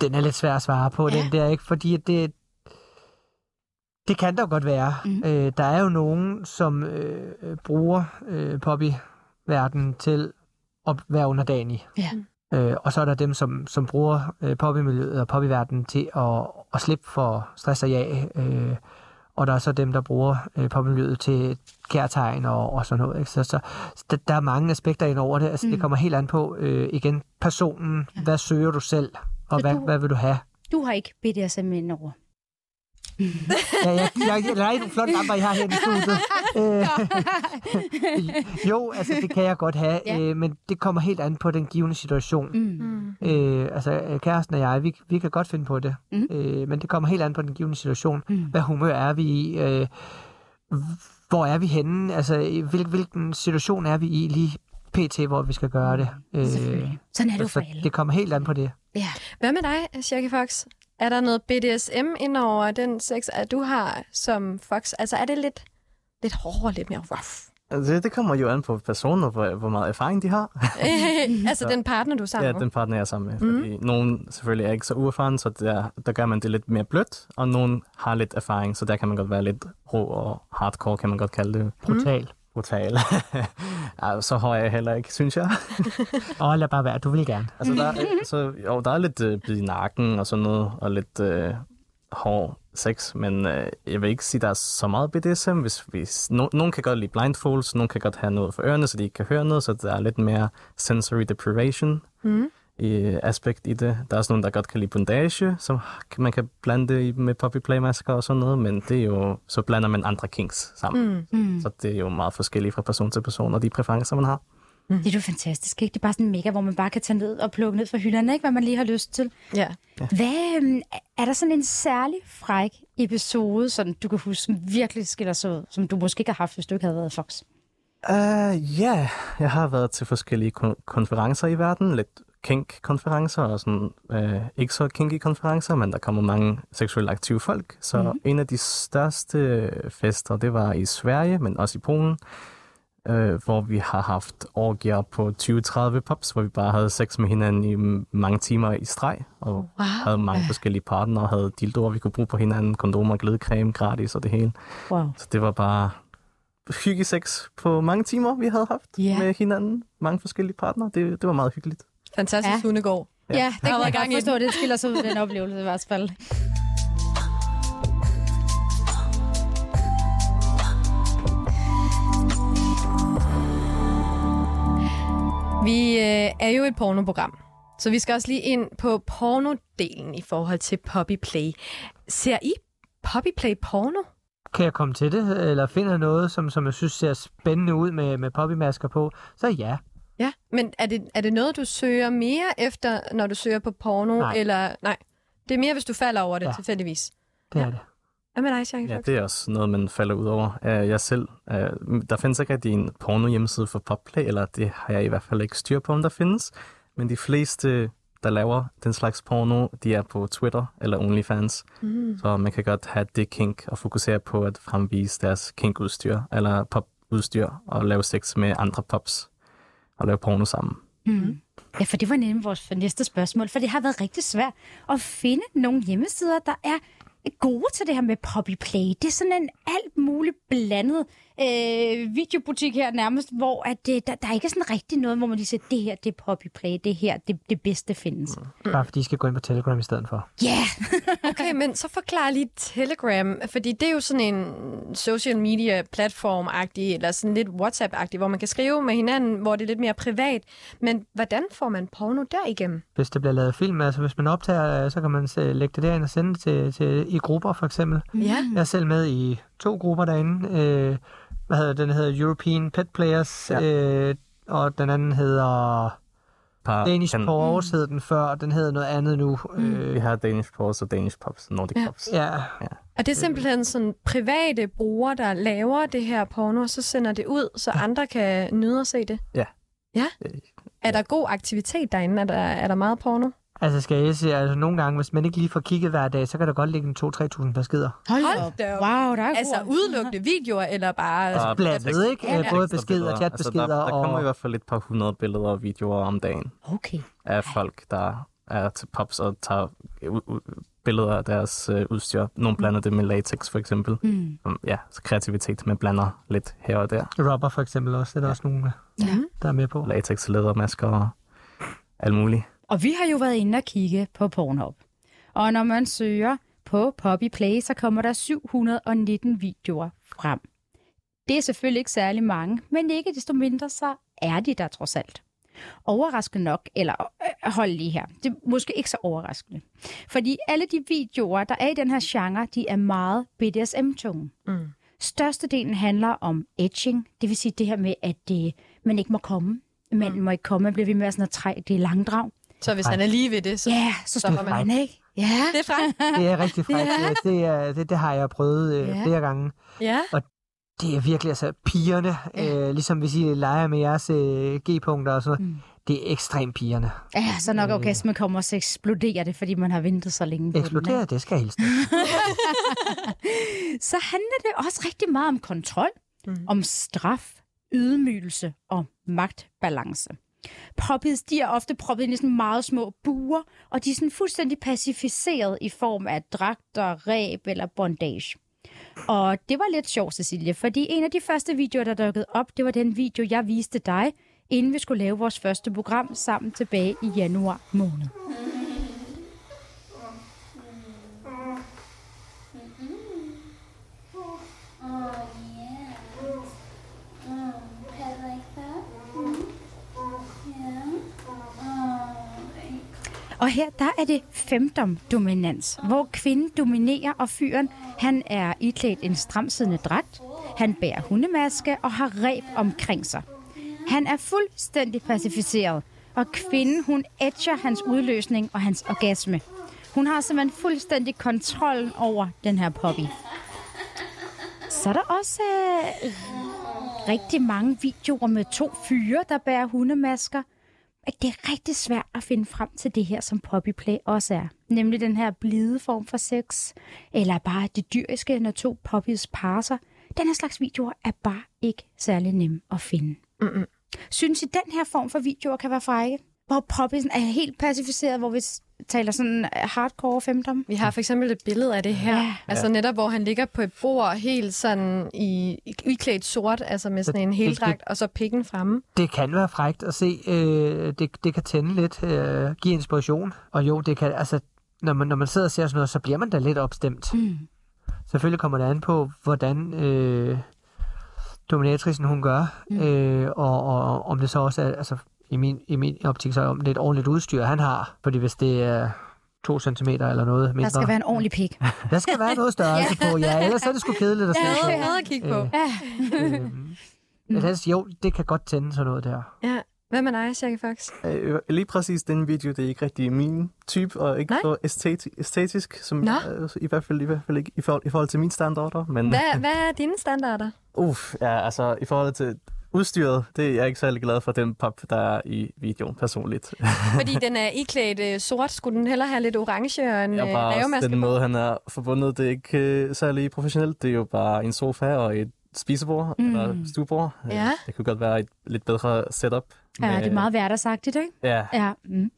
Den er lidt svær at svare på, Ja. den der, ikke? Fordi det, det kan der godt være. Mm. Øh, der er jo nogen, som øh, øh, bruger øh, poppy-verdenen til at være underdanig. Ja. Øh, og så er der dem, som, som bruger øh, poppy-miljøet og poppy-verdenen til at, at slippe for stress og jag. Øh, og der er så dem, der bruger øh, poppy-miljøet til kærtegn og, og sådan noget. Ikke? Så, så, så der, der er mange aspekter ind over det. Altså, mm. Det kommer helt an på, øh, igen, personen. Ja. Hvad søger du selv? Og Så hvad, du- hvad vil du have? Du har ikke BDSM ind over. Ja, jeg, jeg, jeg leger nogle flotte lamper, jeg har her i studiet. Øh, jo, altså det kan jeg godt have, Ja. øh, men det kommer helt an på den givende situation. Mm. Mm. Øh, altså øh, kæresten og jeg, vi, vi kan godt finde på det, Mm. øh, men det kommer helt an på den givende situation. Mm. Hvad humør er vi i? Øh, hvor er vi henne? Altså hvil, hvilken situation er vi i lige pt, hvor vi skal gøre det? Øh, Selvfølgelig. Sådan er det jo for så alle. det kommer helt an på det. Ja. Hvad med dig, Shaggy Fox? Er der noget BDSM ind over den sex, at du har som Fox? Altså er det lidt, lidt hårdere, lidt mere rough? Altså, det kommer jo an på personer, hvor, hvor meget erfaring de har. altså den partner, du er sammen Ja, med? den partner jeg er sammen med. Fordi nogen selvfølgelig er ikke så uerfaren, så der, der gør man det lidt mere blødt, og nogen har lidt erfaring, så der kan man godt være lidt rå og hardcore, kan man godt kalde det. Brutal. Brutal. ja, så har jeg heller ikke, synes jeg. Åh, oh, lad bare være. Du vil gerne. altså, der, er, så, jo, der er lidt øh, bid i nakken og sådan noget, og lidt øh, hård sex, men øh, jeg vil ikke sige, der er så meget BDSM. Hvis, hvis, no, nogen kan godt lide blindfolds, nogen kan godt have noget for ørerne, så de ikke kan høre noget, så der er lidt mere sensory deprivation Mm. I aspekt i det. Der er også nogen, der godt kan lide bondage, som man kan blande i med puppy play masker og sådan noget, men det er jo, så blander man andre kinks sammen. Mm. Mm. Så det er jo meget forskelligt fra person til person, og de præferencer, man har. Det er jo fantastisk, ikke? Det er bare sådan mega, hvor man bare kan tage ned og plukke ned fra hylderne, ikke? Hvad man lige har lyst til. Ja. Hvad, øhm, er der sådan en særlig fræk episode, som du kan huske, som virkelig skiller sig ud, som du måske ikke har haft, hvis du ikke havde været Fox? Uh, ja, jeg har været til forskellige kon- konferencer i verden, lidt kink-konferencer og sådan uh, ikke så kinky konferencer, men der kommer mange seksuelt aktive folk. Så mm. en af de største fester, det var i Sverige, men også i Polen, uh, hvor vi har haft orgier på 20-30 pops, hvor vi bare havde sex med hinanden i mange timer i streg, og Wow. havde mange forskellige partnere, havde dildoer, vi kunne bruge på hinanden, kondomer, glidecreme, gratis og det hele. Wow. Så det var bare hyggesex på mange timer, vi havde haft Ja. med hinanden. Mange forskellige partnere. Det, det var meget hyggeligt. Fantastisk Ja. hundegård. Ja, ja det kan var jeg godt forstå. Det skiller sig ud, den oplevelse i hvert fald. Vi øh, er jo et pornoprogram, så vi skal også lige ind på pornodelen i forhold til Poppy Play. Ser I Poppy Play porno? Kan jeg komme til det, eller finder noget, som, som jeg synes ser spændende ud med, med poppymasker på, så ja. Ja. Men er det, er det noget, du søger mere efter, når du søger på porno? Nej. Eller nej? Det er mere, hvis du falder over det, Ja. ja. tilfældigvis. Det Ja. er det. Hvad med dig, Shaggy Ja, det er også noget, man falder ud over. Uh, jeg selv, uh, der findes ikke rigtig en porno hjemmeside for popplay, eller det har jeg i hvert fald ikke styr på, om der findes. Men de fleste, der laver den slags porno, de er på Twitter eller OnlyFans. Mm. Så man kan godt have det kink og fokusere på at fremvise deres kinkudstyr eller popudstyr og lave sex med andre pops og lave porno sammen. Mm. Ja, for det var nemlig vores næste spørgsmål, for det har været rigtig svært at finde nogle hjemmesider, der er gode til det her med Poppy Play. Det er sådan en alt muligt blandet øh, videobutik her nærmest, hvor at det, der, der er ikke sådan rigtig noget, hvor man lige siger, det her det er Poppy Play, det her det, det bedste findes. Bare fordi I skal gå ind på Telegram i stedet for. Ja, yeah. Okay, men så forklar lige Telegram, fordi det er jo sådan en social media platform-agtig, eller sådan lidt WhatsApp-agtig, hvor man kan skrive med hinanden, hvor det er lidt mere privat. Men hvordan får man porno derigennem? Hvis det bliver lavet film, altså hvis man optager, øh, så kan man se- lægge det derind og sende det til, til, i grupper for eksempel. Ja. Jeg er selv med i to grupper derinde. Øh, hvad hedder den? hedder European Pet Players, Ja. øh, og den anden hedder Par, Danish kan- Paws, hed den før, den hedder noget andet nu. Vi Øh, har Danish Paws og Danish Pops, Nordic Ja. Pops. ja, Og det er simpelthen sådan private brugere, der laver det her porno, og så sender det ud, så andre kan nyde at se det. Ja. Ja? Er der god aktivitet derinde? Er der, er der meget porno? altså skal jeg sige, altså nogle gange, hvis man ikke lige får kigget hver dag, så kan der godt ligge en 2-3.000 beskeder. hold, Hold da op. Wow, der er Altså god- udelukkende videoer, eller bare... Bare Blandet, ikke? Ja, Øh, Både ekstra beskeder, chatbeskeder altså, der, der kommer og- i hvert fald et par hundrede billeder og videoer om dagen Okay. af folk, der er til pops og tager billeder af deres øh, udstyr. Nogle blander det med latex, for eksempel. Mm. Ja, så kreativitet, man blander lidt her og der. Robber for eksempel også, det er der Ja. også nogen, Ja. der er med på. Latex, lædermasker og alt muligt. Og vi har jo været inde og kigge på Pornhub. Og når man søger på Poppy Play, så kommer der 719 videoer frem. Det er selvfølgelig ikke særlig mange, men ikke desto mindre, så er de der trods alt. Overraskende nok, eller øh, hold lige her, det er måske ikke så overraskende. Fordi alle de videoer, der er i den her genre, de er meget BDSM-tunge. Mm. Størstedelen handler om edging, det vil sige det her med, at det, man ikke må komme. Manden må ikke komme, man bliver ved med at sådan at træ, det er langdrag. Så hvis han er lige ved det, så... Ja, så stopper stopper man. man, ikke? Ja. Det er fra. Det er rigtig frækt. Ja. Det, er, det, det har jeg prøvet øh, Ja. flere gange. Ja. Det er virkelig, altså pigerne, Ja. øh, ligesom hvis I leger med jeres øh, G-punkter og sådan noget, Mm. det er ekstremt pigerne. Ja, så nok Øh. orgasmen kommer, og så eksploderer det, fordi man har ventet så længe på Eksploderer, den. det skal ikke? Så handler det også rigtig meget om kontrol, Mm. om straf, ydmygelse og magtbalance. Poppies, de er ofte proppet ind i sådan meget små buer, og de er sådan fuldstændig pacificeret i form af dragter, ræb eller bondage. Og det var lidt sjovt, Cecilie, fordi en af de første videoer, der dukkede op, det var den video, jeg viste dig, inden vi skulle lave vores første program sammen tilbage i januar måned. Yeah. Like that? Og her, der er det femdom-dominans, hvor kvinden dominerer, og fyren, han er iklædt en stramsiddende dragt, han bærer hundemaske og har reb omkring sig. Han er fuldstændig pacificeret, og kvinden, hun etcher hans udløsning og hans orgasme. Hun har simpelthen fuldstændig kontrol over den her poppy. Så er der også øh, rigtig mange videoer med to fyre, der bærer hundemasker. At det er rigtig svært at finde frem til det her, som poppyplay også er. Nemlig den her blide form for sex, eller bare det dyriske, når to poppies parer sig. Den her slags videoer er bare ikke særlig nem at finde. Mm-mm. Synes I, den her form for videoer kan være frække? Hvor poppisen er helt pacificeret, hvor vi s- taler sådan hardcore femdom? Vi har for eksempel et billede af det her. Ja. Altså netop, hvor han ligger på et bord helt sådan i, i iklædt sort, altså med sådan en heldragt, og så pikken fremme. Det kan være frægt at se. Øh, det, det kan tænde lidt, øh, give inspiration. Og jo, det kan, altså, når man, når man sidder og ser sådan noget, så bliver man da lidt opstemt. Mm. Selvfølgelig kommer det an på, hvordan øh, dominatrisen hun gør, mm. øh, og, og om det så også er, altså i min, i min optik, så om det er et ordentligt udstyr, han har. Fordi hvis det er to centimeter eller noget mindre. Der skal være en ordentlig pik. der skal være noget størrelse på, ja. Ellers er det sgu kedeligt at se Ja, på. det er noget at kigge på. Øh. Ja. Øhm, ellers, jo, det kan godt tænde sådan noget der. Ja. Hvad med dig, Shaggy Fox? Øh, lige præcis den video, det er ikke rigtig min type, og ikke Nej. så æsteti- æstetisk, som Nå. øh, i hvert fald i hvert fald ikke i forhold, i forhold til mine standarder. Men Hvad, hvad er dine standarder? uff, ja, altså i forhold til udstyret, det er jeg ikke særlig glad for den pop, der er i videoen personligt. Fordi den er iklædt øh, sort. Skulle den hellere have lidt orange og en øh, rævemaske den måde, han er forbundet, det er ikke øh, særlig professionelt. Det er jo bare en sofa og et spisebord mm. eller stuebord. Øh, Ja. Det kunne godt være et lidt bedre setup. Ja, det er meget hverdagsagtigt, ikke? Ja, Ja. Mm.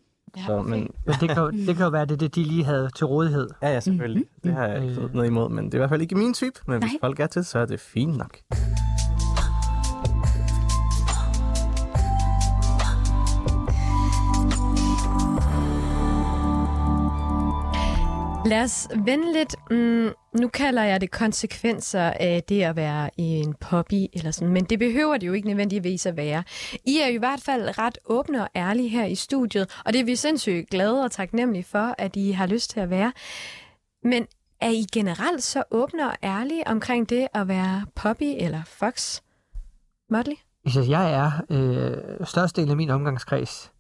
så, men, Men det kan, jo- det kan jo være, det det, de lige havde til rådighed. ja, ja, selvfølgelig. Det har jeg ikke Øh. noget imod, men det er i hvert fald ikke min type. Men hvis Nej. folk er til, så er det fint nok. Lad os vende lidt. Mm, nu kalder jeg det konsekvenser af det at være i en poppy eller sådan, men det behøver det jo ikke nødvendigvis at være. I er jo i hvert fald ret åbne og ærlige her i studiet, og det er vi sindssygt glade og taknemmelige for, at I har lyst til at være. Men er I generelt så åbne og ærlige omkring det at være poppy eller fox? Motley? Altså, jeg er øh, størstedelen af min omgangskreds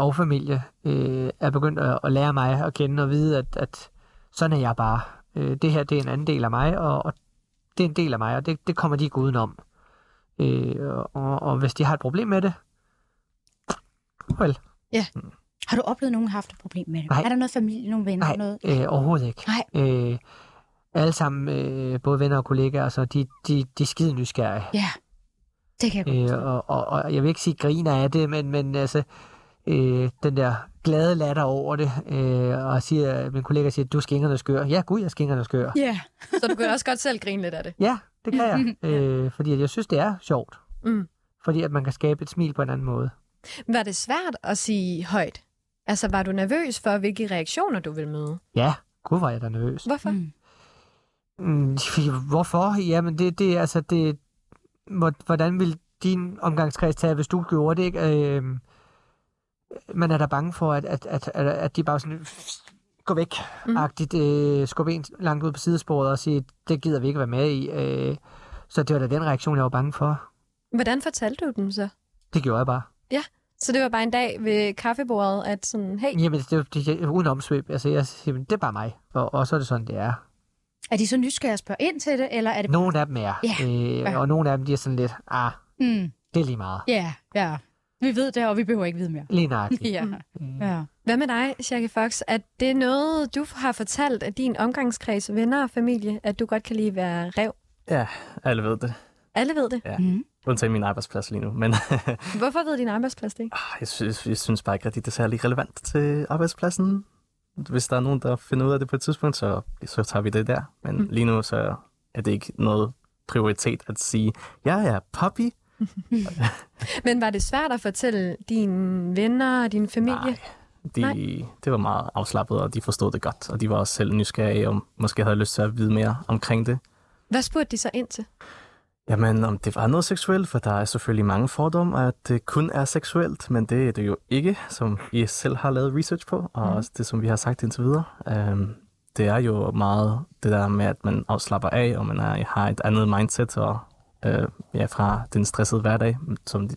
og familie øh, er begyndt at, at lære mig at kende og vide, at, at sådan er jeg bare. Øh, det her, det er en anden del af mig, og, og det er en del af mig, og det, det kommer de ikke udenom. Øh, og, og hvis de har et problem med det, vel, Har du oplevet, at nogen har haft et problem med det? Nej. Er der noget familie, nogle venner? nej, Noget? øh, overhovedet ikke. Nej. Øh, alle sammen, øh, både venner og kollegaer, så de, de, de er skide nysgerrige. Ja, det kan jeg godt Øh, og, og, og jeg vil ikke sige griner af det, men, men altså, øh, den der glade latter over det, øh, og siger, min kollega siger, du er skingerne skør. Ja, gud, jeg er skingerne skør. Ja. Så du kan også godt selv grine lidt af det. Ja, det kan jeg, øh, fordi at jeg synes, det er sjovt. Mm. Fordi at man kan skabe et smil på en anden måde. Var det svært at sige højt? Altså, var du nervøs for, hvilke reaktioner du ville møde? Ja, gud, var jeg da nervøs. Hvorfor? Mm. Mm, hvorfor? Jamen, det, det er altså, det, hvor- hvordan vil din omgangskreds tage, hvis du gjorde det, ikke? Øh, man er da bange for, at, at, at, at, at de bare sådan gå væk Mm. agtigt øh, skubbe en langt ud på sidesporet og sige, det gider vi ikke være med i. Øh, så det var da den reaktion, jeg var bange for. Hvordan fortalte du dem så? Det gjorde jeg bare. Så det var bare en dag ved kaffebordet, at sådan, hey, Jamen, det, det, det uden omsvøb. Altså, jeg siger, "Men det er bare mig. Og, og så er det sådan, det er. Er de så nysgerrige at spørge ind til det, eller er det... Nogle af dem er. Ja. Øh, Ja. og nogle af dem, de er sådan lidt, ah, Mm. det er lige meget. Ja, ja. Vi ved det, og vi behøver ikke vide mere. Lige nøjagtigt. Ja. Mm. ja. hvad med dig, Shaggy Fox? Er det noget, du har fortalt af din omgangskreds, venner og familie, at du godt kan lide at være rev? Ja, alle ved det. Alle ved det. Ja. Mm. undtagen min arbejdsplads lige nu. Men Hvorfor ved din arbejdsplads det ikke? jeg, synes, jeg synes bare ikke rigtig, det er særlig relevant til arbejdspladsen. Hvis der er nogen, der finder ud af det på et tidspunkt, så, så tager vi det der. Men mm. lige nu så er det ikke noget prioritet at sige, ja, ja, puppy. Men var det svært at fortælle dine venner og din familie? Nej, de, Nej. det var meget afslappet, og de forstod det godt. Og de var også selv nysgerrige, og måske havde lyst til at vide mere omkring det. Hvad spurgte de så ind til? Jamen, om det var noget seksuelt, for der er selvfølgelig mange fordomme, at det kun er seksuelt, men det er det jo ikke, som I selv har lavet research på, og Mhm. også det, som vi har sagt indtil videre. Um, det er jo meget det der med, at man afslapper af, og man er, har et andet mindset, og uh, ja, fra den stressede hverdag, som de,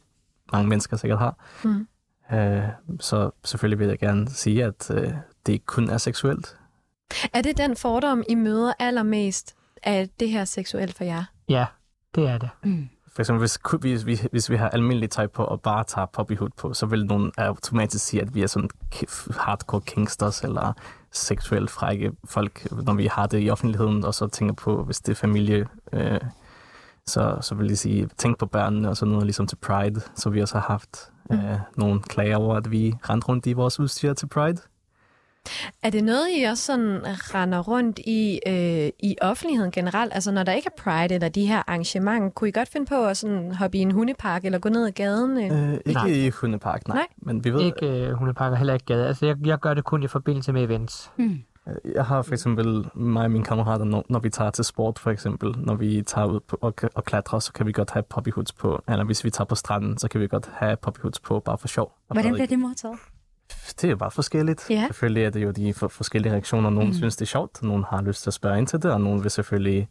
mange mennesker sikkert har. Mhm. Uh, så selvfølgelig vil jeg gerne sige, at uh, det ikke kun er seksuelt. Er det den fordom, I møder allermest af det her seksuelt for jer? Ja, det er det. For eksempel, hvis, hvis, vi, hvis vi har almindeligt tøj på og bare tager poppyhood på, så vil nogen automatisk sige, at vi er sådan hardcore kingsters eller seksuelt frække folk, når vi har det i offentligheden, og så tænker på, hvis det er familie, øh, så, så vil de sige, tænk på børnene og sådan noget, ligesom til Pride, så vi også har haft øh, nogle klager over, at vi rendte rundt i vores udstyr til Pride. Er det noget, I også sådan render rundt i øh, i offentligheden generelt? Altså når der ikke er Pride eller de her arrangementer, kunne I godt finde på at sådan hoppe i en hundepark eller gå ned ad gaden? Øh? Øh, ikke Nej. i hundepark, nej. Nej. Men vi ved, Ikke øh, hundepakker, heller ikke gade. Altså, jeg, jeg gør det kun i forbindelse med events. Jeg har for eksempel mig og mine kammerater, når, når vi tager til sport for eksempel, når vi tager ud på, og, og klatrer, så kan vi godt have poppyhoods på. Eller hvis vi tager på stranden, så kan vi godt have poppyhoods på, bare for sjov. Hvordan bliver det modtaget? Det er jo bare forskelligt. Ja. Selvfølgelig er det jo de for, forskellige reaktioner. Nogle mm. synes, det er sjovt, nogle har lyst til at spørge ind til det, og nogle vil selvfølgelig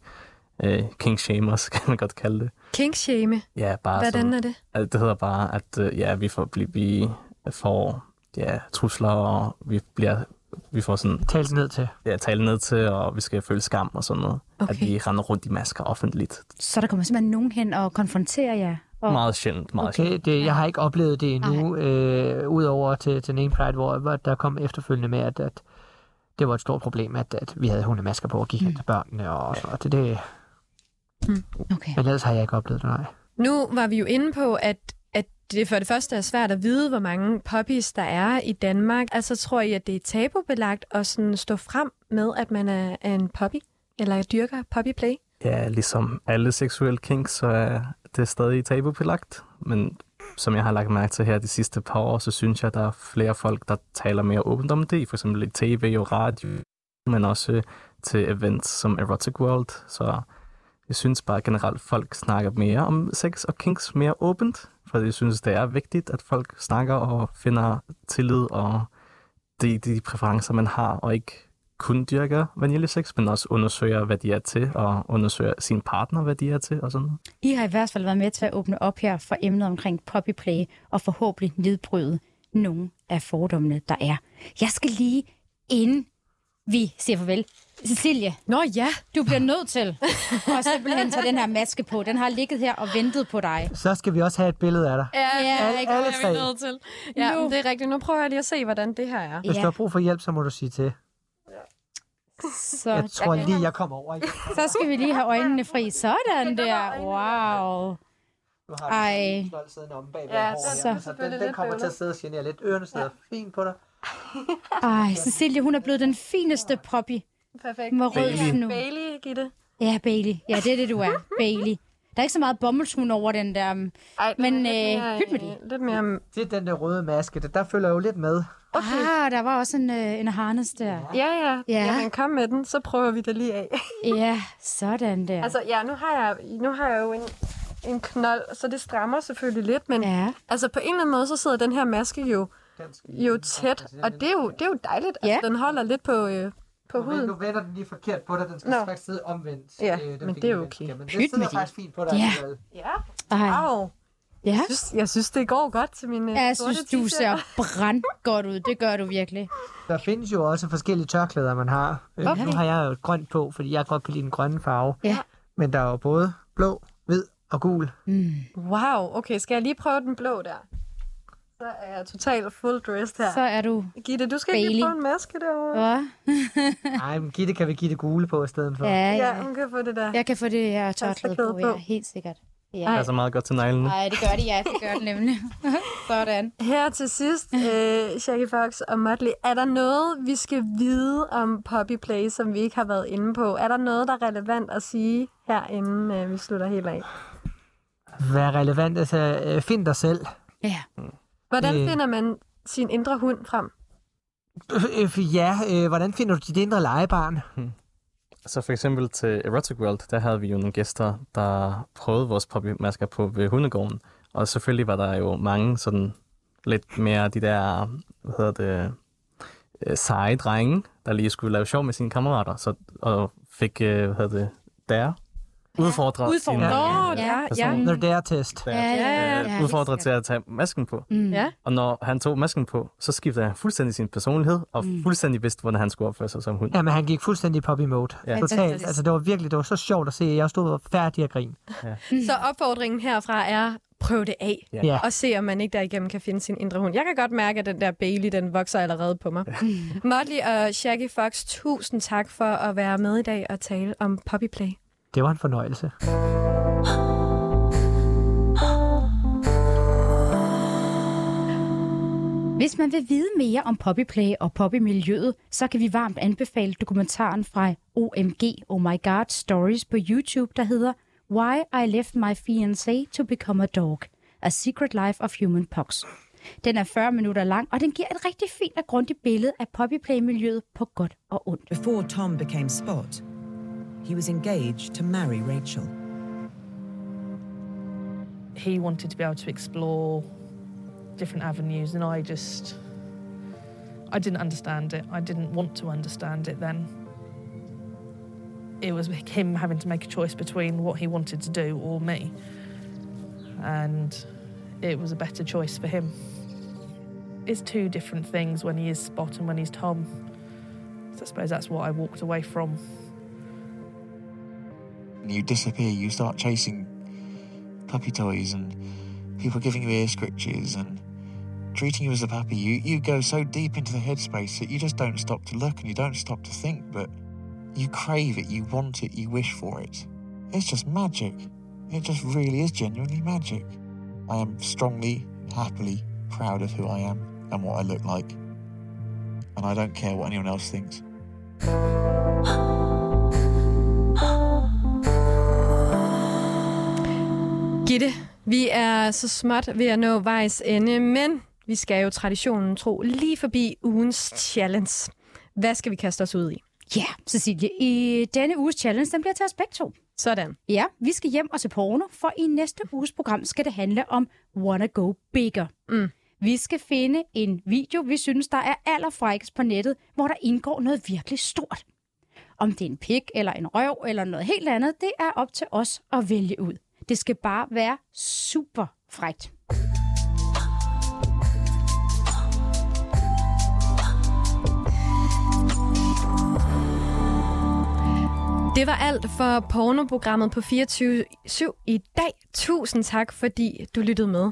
øh, king shame os, kan man godt kalde det. Kingshame. Ja, bare Hvordan sådan, er det? at det hedder bare, at øh, ja, vi får, vi, vi får ja, trusler, og vi bliver vi får sådan Talt ned til. ja, tale ned til, og vi skal føle skam og sådan noget. Okay. At vi render rundt i masker offentligt. Så der kommer simpelthen nogen hen og konfronterer jer. Og... Meget sjældent, meget okay. Okay, det, jeg har ikke oplevet det endnu, øh, udover til, til Name Pride, hvor, hvor der kom efterfølgende med, at, at det var et stort problem, at, at vi havde hundemasker på og gik mm. efter børnene og sådan noget. Det, det, Okay. men ellers har jeg ikke oplevet det, nej. Nu var vi jo inde på, at det for det første er svært at vide, hvor mange puppies der er i Danmark. Altså tror I, at det er tabubelagt at sådan stå frem med, at man er, er en puppy? Eller dyrker puppyplay? Ja, ligesom alle seksuelle kinks, så er det stadig tabubelagt. Men som jeg har lagt mærke til her de sidste par år, så synes jeg, at der er flere folk, der taler mere åbent om det. For eksempel i tv og radio, men også øh, til events som Erotic World. Så jeg synes bare generelt, at folk snakker mere om sex og kinks mere åbent. For jeg synes, det er vigtigt, at folk snakker og finder tillid og de, de præferencer, man har, og ikke kun dyrker vaniljesex, men også undersøger, hvad de er til, og undersøger sin partner, hvad de er til, og sådan noget. I har i hvert fald været med til at åbne op her for emnet omkring poppyplay, og forhåbentlig nedbryde nogle af fordommene, der er. Jeg skal lige, inden vi siger farvel, Cecilie, Nå ja, du bliver nødt til at simpelthen tage den her maske på. Den har ligget her og ventet på dig. Så skal vi også have et billede af dig. Ja, Ja, alle- det alle kommer tre. vi nødt til. Ja, Nu. det er rigtigt. Nu prøver jeg lige at se, hvordan det her er. Hvis du har brug for hjælp, så må du sige til. Så, Jeg tror lige, jeg kommer over. så skal vi lige have øjnene fri. Sådan der. Wow. Du har Ej. en knold siddende omme bag Ja, ja, så- så- den, den kommer til at sidde og genere lidt. Ørerne sidder fint på dig. Ej, Cecilie, hun er blevet den fineste poppy Perfekt. med rød Bailey. snu. Bailey, Gitte. Ja, Bailey. Ja, det er det, du er. Bailey. Der er ikke så meget bommelsmund over den der. um, Ej, Men, øh, mere, pyt med det. Lidt mere... Det er den der røde maske. Der, der følger jo lidt med. Ah, der var også en, øh, en harness der. Ja, ja. Ja. Jamen, kom med den, så prøver vi det lige af. Ja, sådan der. altså, ja, nu har jeg, nu har jeg jo en, en knold, så det strammer selvfølgelig lidt, men Ja. altså på en eller anden måde, så sidder den her maske jo, jo tæt, og det er jo, det er jo dejligt. Ja. Altså, den holder lidt på, øh, på Nu, huden. nu vender den lige forkert på dig. Den skal Nå. faktisk sidde omvendt. Ja, øh, men det er lige okay. venstre. Men Pyt det sidder faktisk fint på dig. Ja. Ja, Ej. wow. Ja. Jeg synes, jeg synes, det går godt til min øh, Ja, jeg synes, du ser brændt godt ud. Det gør du virkelig. Der findes jo også forskellige tørklæder, man har. Øh, Okay. Nu har jeg jo et grønt på, fordi jeg godt kan lide den grønne farve. Ja. Men der er jo både blå, hvid og gul. Mm. Wow, okay, skal jeg lige prøve den blå der? Så er jeg totalt full dressed her. Så er du... Gitte, du skal Bailey. lige prøve en maske derovre. Hvad? Nej, men Gitte kan vi give det gule på i stedet for. Ja, Ja, ja. hun kan få det der. Jeg kan få det her tørklæde på, på. ja, helt sikkert. Det er så meget godt til neglene. Nej, det gør det, ja. Det gør det nemlig. Sådan. Her til sidst, øh, Shaggy Fox og Motley, er der noget, vi skal vide om Poppy Play, som vi ikke har været inde på? Er der noget, der er relevant at sige her, inden øh, vi slutter helt af? Hvad er relevant? Altså, øh, find dig selv. Ja. Hvordan Øh. finder man sin indre hund frem? Øh, øh, ja, øh, hvordan finder du dit indre legebarn? Så for eksempel til Erotic World, der havde vi jo nogle gæster, der prøvede vores puppymasker på ved hundegården. Og selvfølgelig var der jo mange sådan lidt mere de der, hvad hedder det, øh, seje drenge, der lige skulle lave sjov med sine kammerater, så, og fik, hvad hedder det, der udfordret Udfordret. øh, ja, ja. personer. Når det er test. Der, Ja, ja, ja. udfordret til at tage masken på. Mm. Ja. Og når han tog masken på, så skiftede han fuldstændig sin personlighed, og Mm. fuldstændig vidste, hvordan han skulle opføre sig som hund. Jamen, han gik fuldstændig i poppy mode. Ja. Totalt. Altså, det var virkelig, det var så sjovt at se. Jeg stod og færdig at grine. Så opfordringen herfra er, prøv det af. Ja. Ja. Og se, om man ikke derigennem kan finde sin indre hund. Jeg kan godt mærke, at den der Bailey, den vokser allerede på mig. Motley og Shaggy Fox, tusind tak for at være med i dag og tale om Poppy Play. Det var en fornøjelse. Hvis man vil vide mere om poppyplay og poppymiljøet, så kan vi varmt anbefale dokumentaren fra OMG Oh My God Stories på YouTube, der hedder Why I Left My Fiancé to Become a Dog. A Secret Life of Human Pox. Den er 40 minutter lang, og den giver et rigtig fint og grundigt billede af poppyplay-miljøet på godt og ondt. Before Tom became Spot, he was engaged to marry Rachel. he wanted to be able to explore different avenues and I just I didn't understand it. I didn't want to understand it then. It was him having to make a choice between what he wanted to do or me. And it was a better choice for him. It's two different things when he is Spot and when he's Tom. So I suppose that's what I walked away from. You disappear, you start chasing puppy toys and people giving you ear scritches and treating you as a puppy. You, you go so deep into the headspace that you just don't stop to look and you don't stop to think, but you crave it, you want it, you wish for it. It's just magic. It just really is genuinely magic. I am strongly, happily proud of who I am and what I look like. And I don't care what anyone else thinks. Gitte, vi er så småt ved at nå vejs ende, men vi skal jo traditionen tro lige forbi ugens challenge. Hvad skal vi kaste os ud i? Ja, Cecilie, i denne uges challenge, den bliver til os begge to. Sådan. Ja, vi skal hjem og se porno, for i næste uges program skal det handle om Wanna Go Bigger. Mm. Vi skal finde en video, vi synes, der er allerfrækkest på nettet, hvor der indgår noget virkelig stort. Om det er en pik, eller en røv, eller noget helt andet, det er op til os at vælge ud. Det skal bare være super frækt. Det var alt for pornoprogrammet på 24-7 i dag. Tusind tak, fordi du lyttede med.